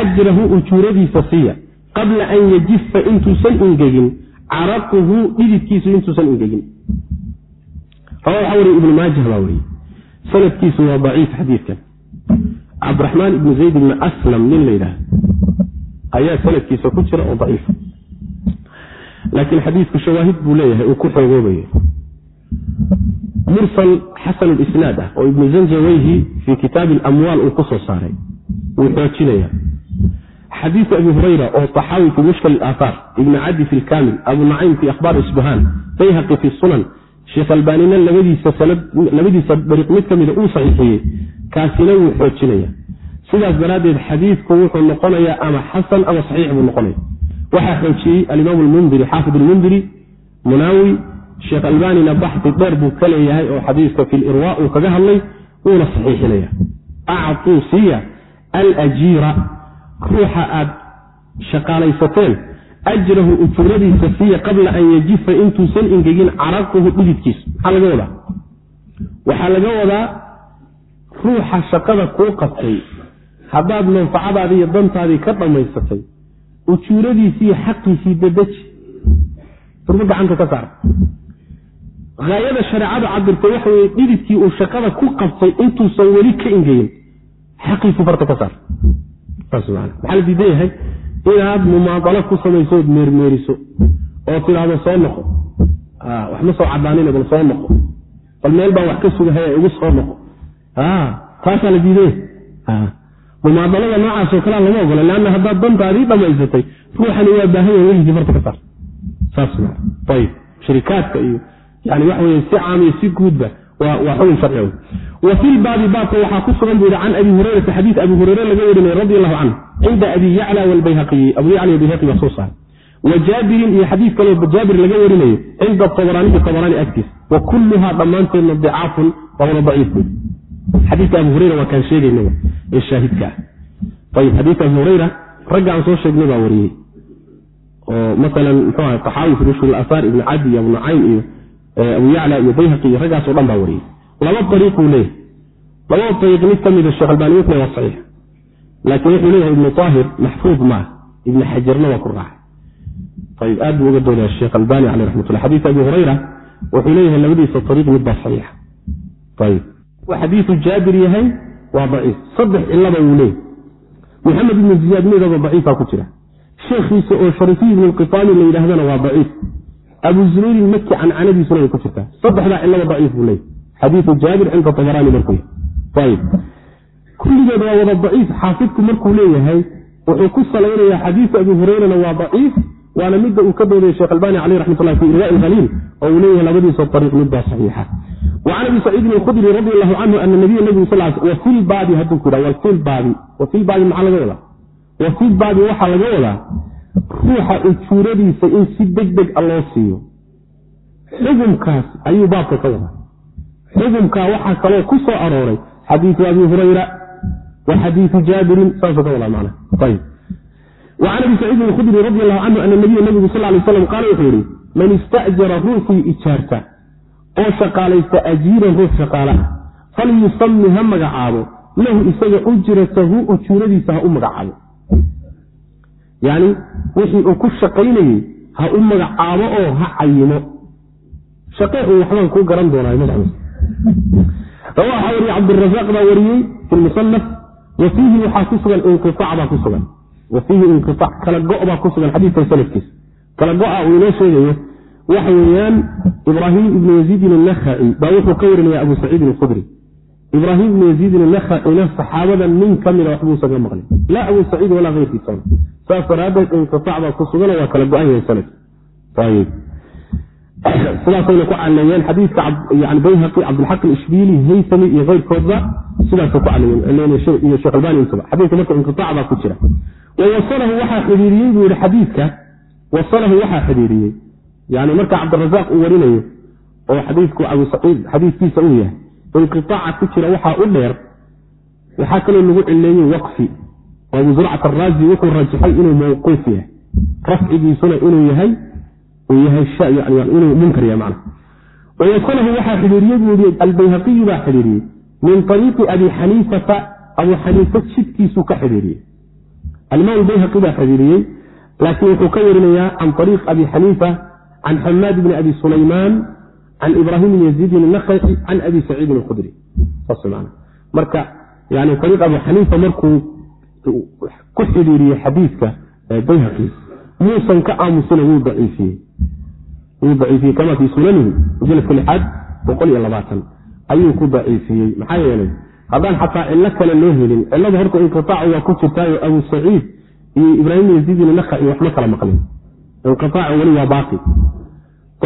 ajrahu ujuuradiisa siiya qabla an yajifa intuusan ingegin caraquhu dhididkiisu intuusan ingegin rawa waxaa wariye ibnu maajah baa weriye sanadkiisu waa daciif xadiidkan cabdiraxmaan ibnu zayd ibni aslam nin la yidhaah ayaa sanadkiisa ku jira oo daciif laakiin xadiidku shawaahid buu leeyahay uu ku xoogoobayo mursal xasan lisnaad ah oo ibnu zanjaweyhi fii kitaabi alamwaal uu ku soo saaray wuu xoojinaya. Xadiiu abi hurayra oo taxaawi fi mushkil aaaar ibn cadi fi lkamil abu nacaym fi akhbaar isbahaan bayhaqi fi sunan sheekh albaanina labadiisa dariiq mid ka mida uu saxiixiyey kaasina wuu xoojinaya. Sidaas daraaddeed xadiidku wuxuu noqonayaa ama xasan ama saxiix buu noqonaya waxaa xoojiyey alimaam lmundiri xaafid lmundiri munaawi sheekh albanina baxdi dheer buu ka leeyahay oo xadiiska fi lirwa uu kaga hadlay wuuna saxiixinaya. Actuu siiya alajiira ruuxa aad shaqaalaysateen ajrahu ujuuradiisa siiya qabla an yajifa intuusan ingegin caraquhu dhididkiisa. Maxaa laga wadaa. Waxaa laga wadaa ruuxa shaqada kuu qabtay haddaad manfacadaadii iyo dantaadii ka dhammaysatay ujuuradiisiiyo xaqiisii dadeji durmo gacanta ka saar. Haayada shareecadu cabirtay waxa weye dhididkii uu shaqada ku qabtay intuusan weli ka ingegin xaqiisii farta ka saar. Maxaa la diidan yahay? Inaad mumaadalo ku samayso ood meermeeriso oo tidhaahdo soo noqo. Wax ma soo cadaanina bal soo noqo. Bal meel baan wax ka sugahaya igu soo noqo. Taasaa la diidan yahay mumaadalada noocaasoo kalea lama ogola leanna haddaad dantaadii dhammaysatay ruuxani waa baahan yahay weligii farta ka saar. Shirikaadka iyo yani waxa weye si caam iyo si guudba waa xukun sharci wa fi lbaabi baabka waxaa ku sugan buu can abi hurayrata xadiid abi hureyre laga warinay radi allahu canhu cinda abi yacla walbayhaqiyi abu yacla bayhaqi baa soo saaray. Wa jaabirin iyo xadiid kaleo jaabir laga warinayo cinda abaraaniyi abaraani agtiis. Wa kulluhaa dhammaanteedna dicaafun waa wada daciif xadiidka abu hureyra waa kaan sheegayna ee shaahidka ah. Ayib xadiidka abu hureyra ragga aan soo sheegnay baa wariyey. Oo masalan muxuu aha taxaawi rushd asaar ibn cadi iyo abu nacaym iyo abu yacla iyo bayhaqi iyo raggaasoo dhan baa wariyey. Laba ariiquu leeyahy labada ariiq mid ka mida sheekh albani wuxu waa saxiix. Laakiin wuxuu leeyahay ibnu aahir maxfuud maaha ibni xajarna waa ku raacay. Ayib aad buu uga doodaya sheekh albani caleh raxmatullah xadiis abi hurayra wuxuu leeyahay labadiisa ariiq mid baa saxiixa xadiiu jaabir yahay waa daciif. Saddex cilaba wuu leeyahy maxamed ibnu ziyaad midaba daciifa ku jira. Sheekhiisa oo sharifiy ibn lqitaami la yidhahdana waa daciif. Abu zubayrin maki cancanadiisuna way ku jirtaa. Saddexdaa cilaba daciif buu leeyahy xadiiu jaabir cinda abaraani markuu yahay. Kulligeed waa wada daciif. Xaafidku markuu leeyahay wuxuu ku salaynayaa xadiiu abi hureyrana waa daciif waana midda uu ka doodaya sheekh albani caleyh raxmatullah fi irwa haliil oo uu leeyahay labadiisa ariiq midbaa saxiixa وcan abi saciidin alkhudri radi allahu canhu ana nabiya nbigu sal wafi lbaabi hadduu ku yidha wafilbaabi wafilbaabi maxaa laga wadaa? Wafilbaabi waxaa laga wadaa ruuxa ujuuradiisa in si deg deg a loo siiyo. Xukumkaas ayuu baabka ka wadaa. Xukumkaa waxaa kaloo ku soo arooray xadiiu abi hurayra wa xadiiu jaabirin saasuu ka wadaa mana ayb وcan abi saciidin alkhudri radi allahu canhu ana nabiya nabigu sal lay slam qaala wuxuu yihi man istajara ruuxii ijaarta oo shaqaalaysta ajiiran ruux shaqaala. Ah falyusami ha magacaabo. Lahu isaga ujratahu ujuuradiisa ha u magacaabo. Yani wixii uu ku shaqaynayey ha u magacaabo oo ha cayimo. Shaqe uu waxbaan kuu garan doonaa waxaa wariye cabdirasaaq baa wariyey fi musanaf wa waxaa ku sugan inqiaac baa ku sugan. Wa fiihi kala go' baa ku sugan xadiidkan sanadkiisa kala go-a uu inoo sheegayo waxa weeyaan ibraahim ibnu yaziidin annakhaci baa wuxuu ka warinaya abu saciidin alkhudri. Ibraahim ibnu yaziidin annakhacina saxaabada nin ka mida waxbuusan ka maqlin laa abu saciid walaa keyrkiisana saas daraaddeed inqiaac baa ku sugan waa kala go-an yahay ayib sidaasayna ku caleeyeen xadiidka bayhaqi cabdilxaq ishbiili haytami iyo keyrkoodba sidaasay ku caleeyeen iyo sheekh albani intaba xadiidka marka inqiaac baa ku jira. Wa wasalahu waxaa xidhiiriyey buu yihi xadiidka wasalahu waxaa xidhiiriyey yani marka cabdirasaaq uu warinayo oo xadiidku abu saciid xadiidkiisa uu yahay inqiaaca ku jira waxaa u dheer waxaa kaloo lagu cileeyey waqfi. Abu zurcat araazi wuxuu rajaxay inuu mawquuf yahay. Rafcigiisuna inuu yahay inuu munkar yahay man wawasalahu waxaa yii albayhaqiyu baa xidhiiriyey min ariiqi abi xaniifata abu xaniifa jidkiisuu ka xidhiiriyey alimaam bayhaqi baa xidhiiriyey laakiin wuxuu ka warinayaa can ariiq abi xaniifa can xamaad bni abi sulaymaan can ibraahim bn yaziidin nakhaci can abi saciidin alkhudri marka yani ariiq abu xaniifa markuu ku xidhiiriyey xadiidka bayhaqi muusan ka aamusina wuu daciifiyey wuu daciifiyey kama fii sunanihi mujaladka lixaad boqol iyo labaatan ayuu ku daciifiyey maxaa yeelay haddaan xataa cillo kale loo helin cillada horta inqiaacu waa ku jirtaayo abu saciid iyo ibraahim yaziidin nakhaci waxma kala maqlin inqiaacu weli waa baaqi.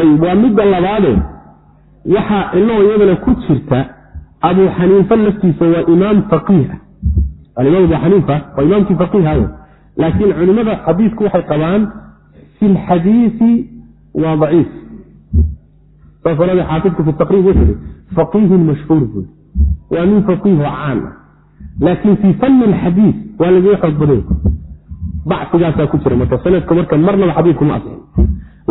Ayb waa midda labaade. Waxaa cillo iyadana ku jirta abu xaniifa laftiisa waa imaam faqiih. Ah alimaam abu xaniifa waa imaamkii faqiiha laakiin culimada xadiidku waxay qabaan fi lxadiisi waa daciif. Saas daraadeed xaafidku fi taqriib wuxuu ihi faqiihun mashhuur buui waa nin faqiiho caan ah. Laakiin fii fanni alxadiis waa lagaga xoog baday bacsigaasaa ku jira marka sanadka marka marnaba xadiidku ma asixin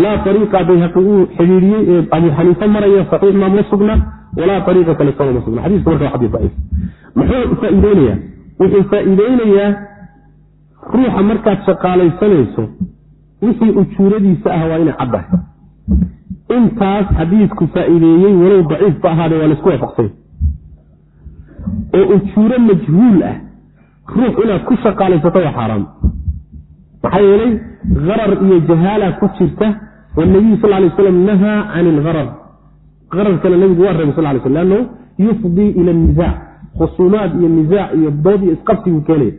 laa ariiqa bayhaqi uu xidhiiriyey ee abu xaniife maraya saxiix ma ma sugna walaa ariiqa kale sama ma sugna. Xadiisku marka waa xadiis daciif. Muxuu faa'iideynayaa wuxuu faa'iideynayaa ruuxa markaad shaqaalaysanayso wixii ujuuradiisa ah waa inay caddahay intaas xadiidku faa'iideeyey walow daciifba ahaade waa la isku waafaqsay. Oo ujuuro majhuul ah ruux inaad ku shaqaalaysato waa xaaraam maxaa yeelay harar iyo jahaala ku jirta wanabiyu sal lay slam nahaa can ilharar hararkana nabigu waa reebay sal sl lanno yufdii ila nisaac khusuumaad iyo nisaac iyo dood iyo isqabsigu keenaya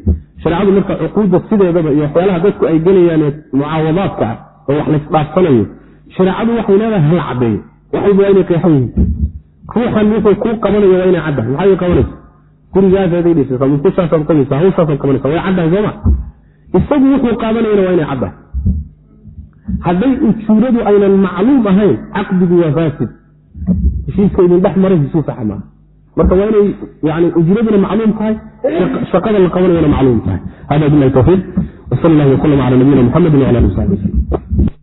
shareecadu marka cuquudda sideedaba iyo waxyaalaha dadku ay gelayaan mucaawadaadka ah oo wax laysdhaafsanayo shareecadu waxay leedahay hala cadeeyo waxayba waa inay qeexan yihiin. Ruuxan wuxuu kuu qabanaya waa inay caddahay maxay qabanaysa? Gurigaasaday dhisaysaa muskushaasaad qabaysaa hawshaasaad qabanaysa way caddahay sooma isagu wuxuu qaadanayana waa inay caddahay hadday ujuuradu aynan macluum ahayn caqdigu waa faasid heshiiska idin dhex maray heshiis saxa marka waa inay yani ujraduna macluum tahay shaqada la qabanayana macluum tahay. Hada bilahi tawfiiq. Wsal allah wslam cala nabiyina muxamedi wala ali w saxbi wslm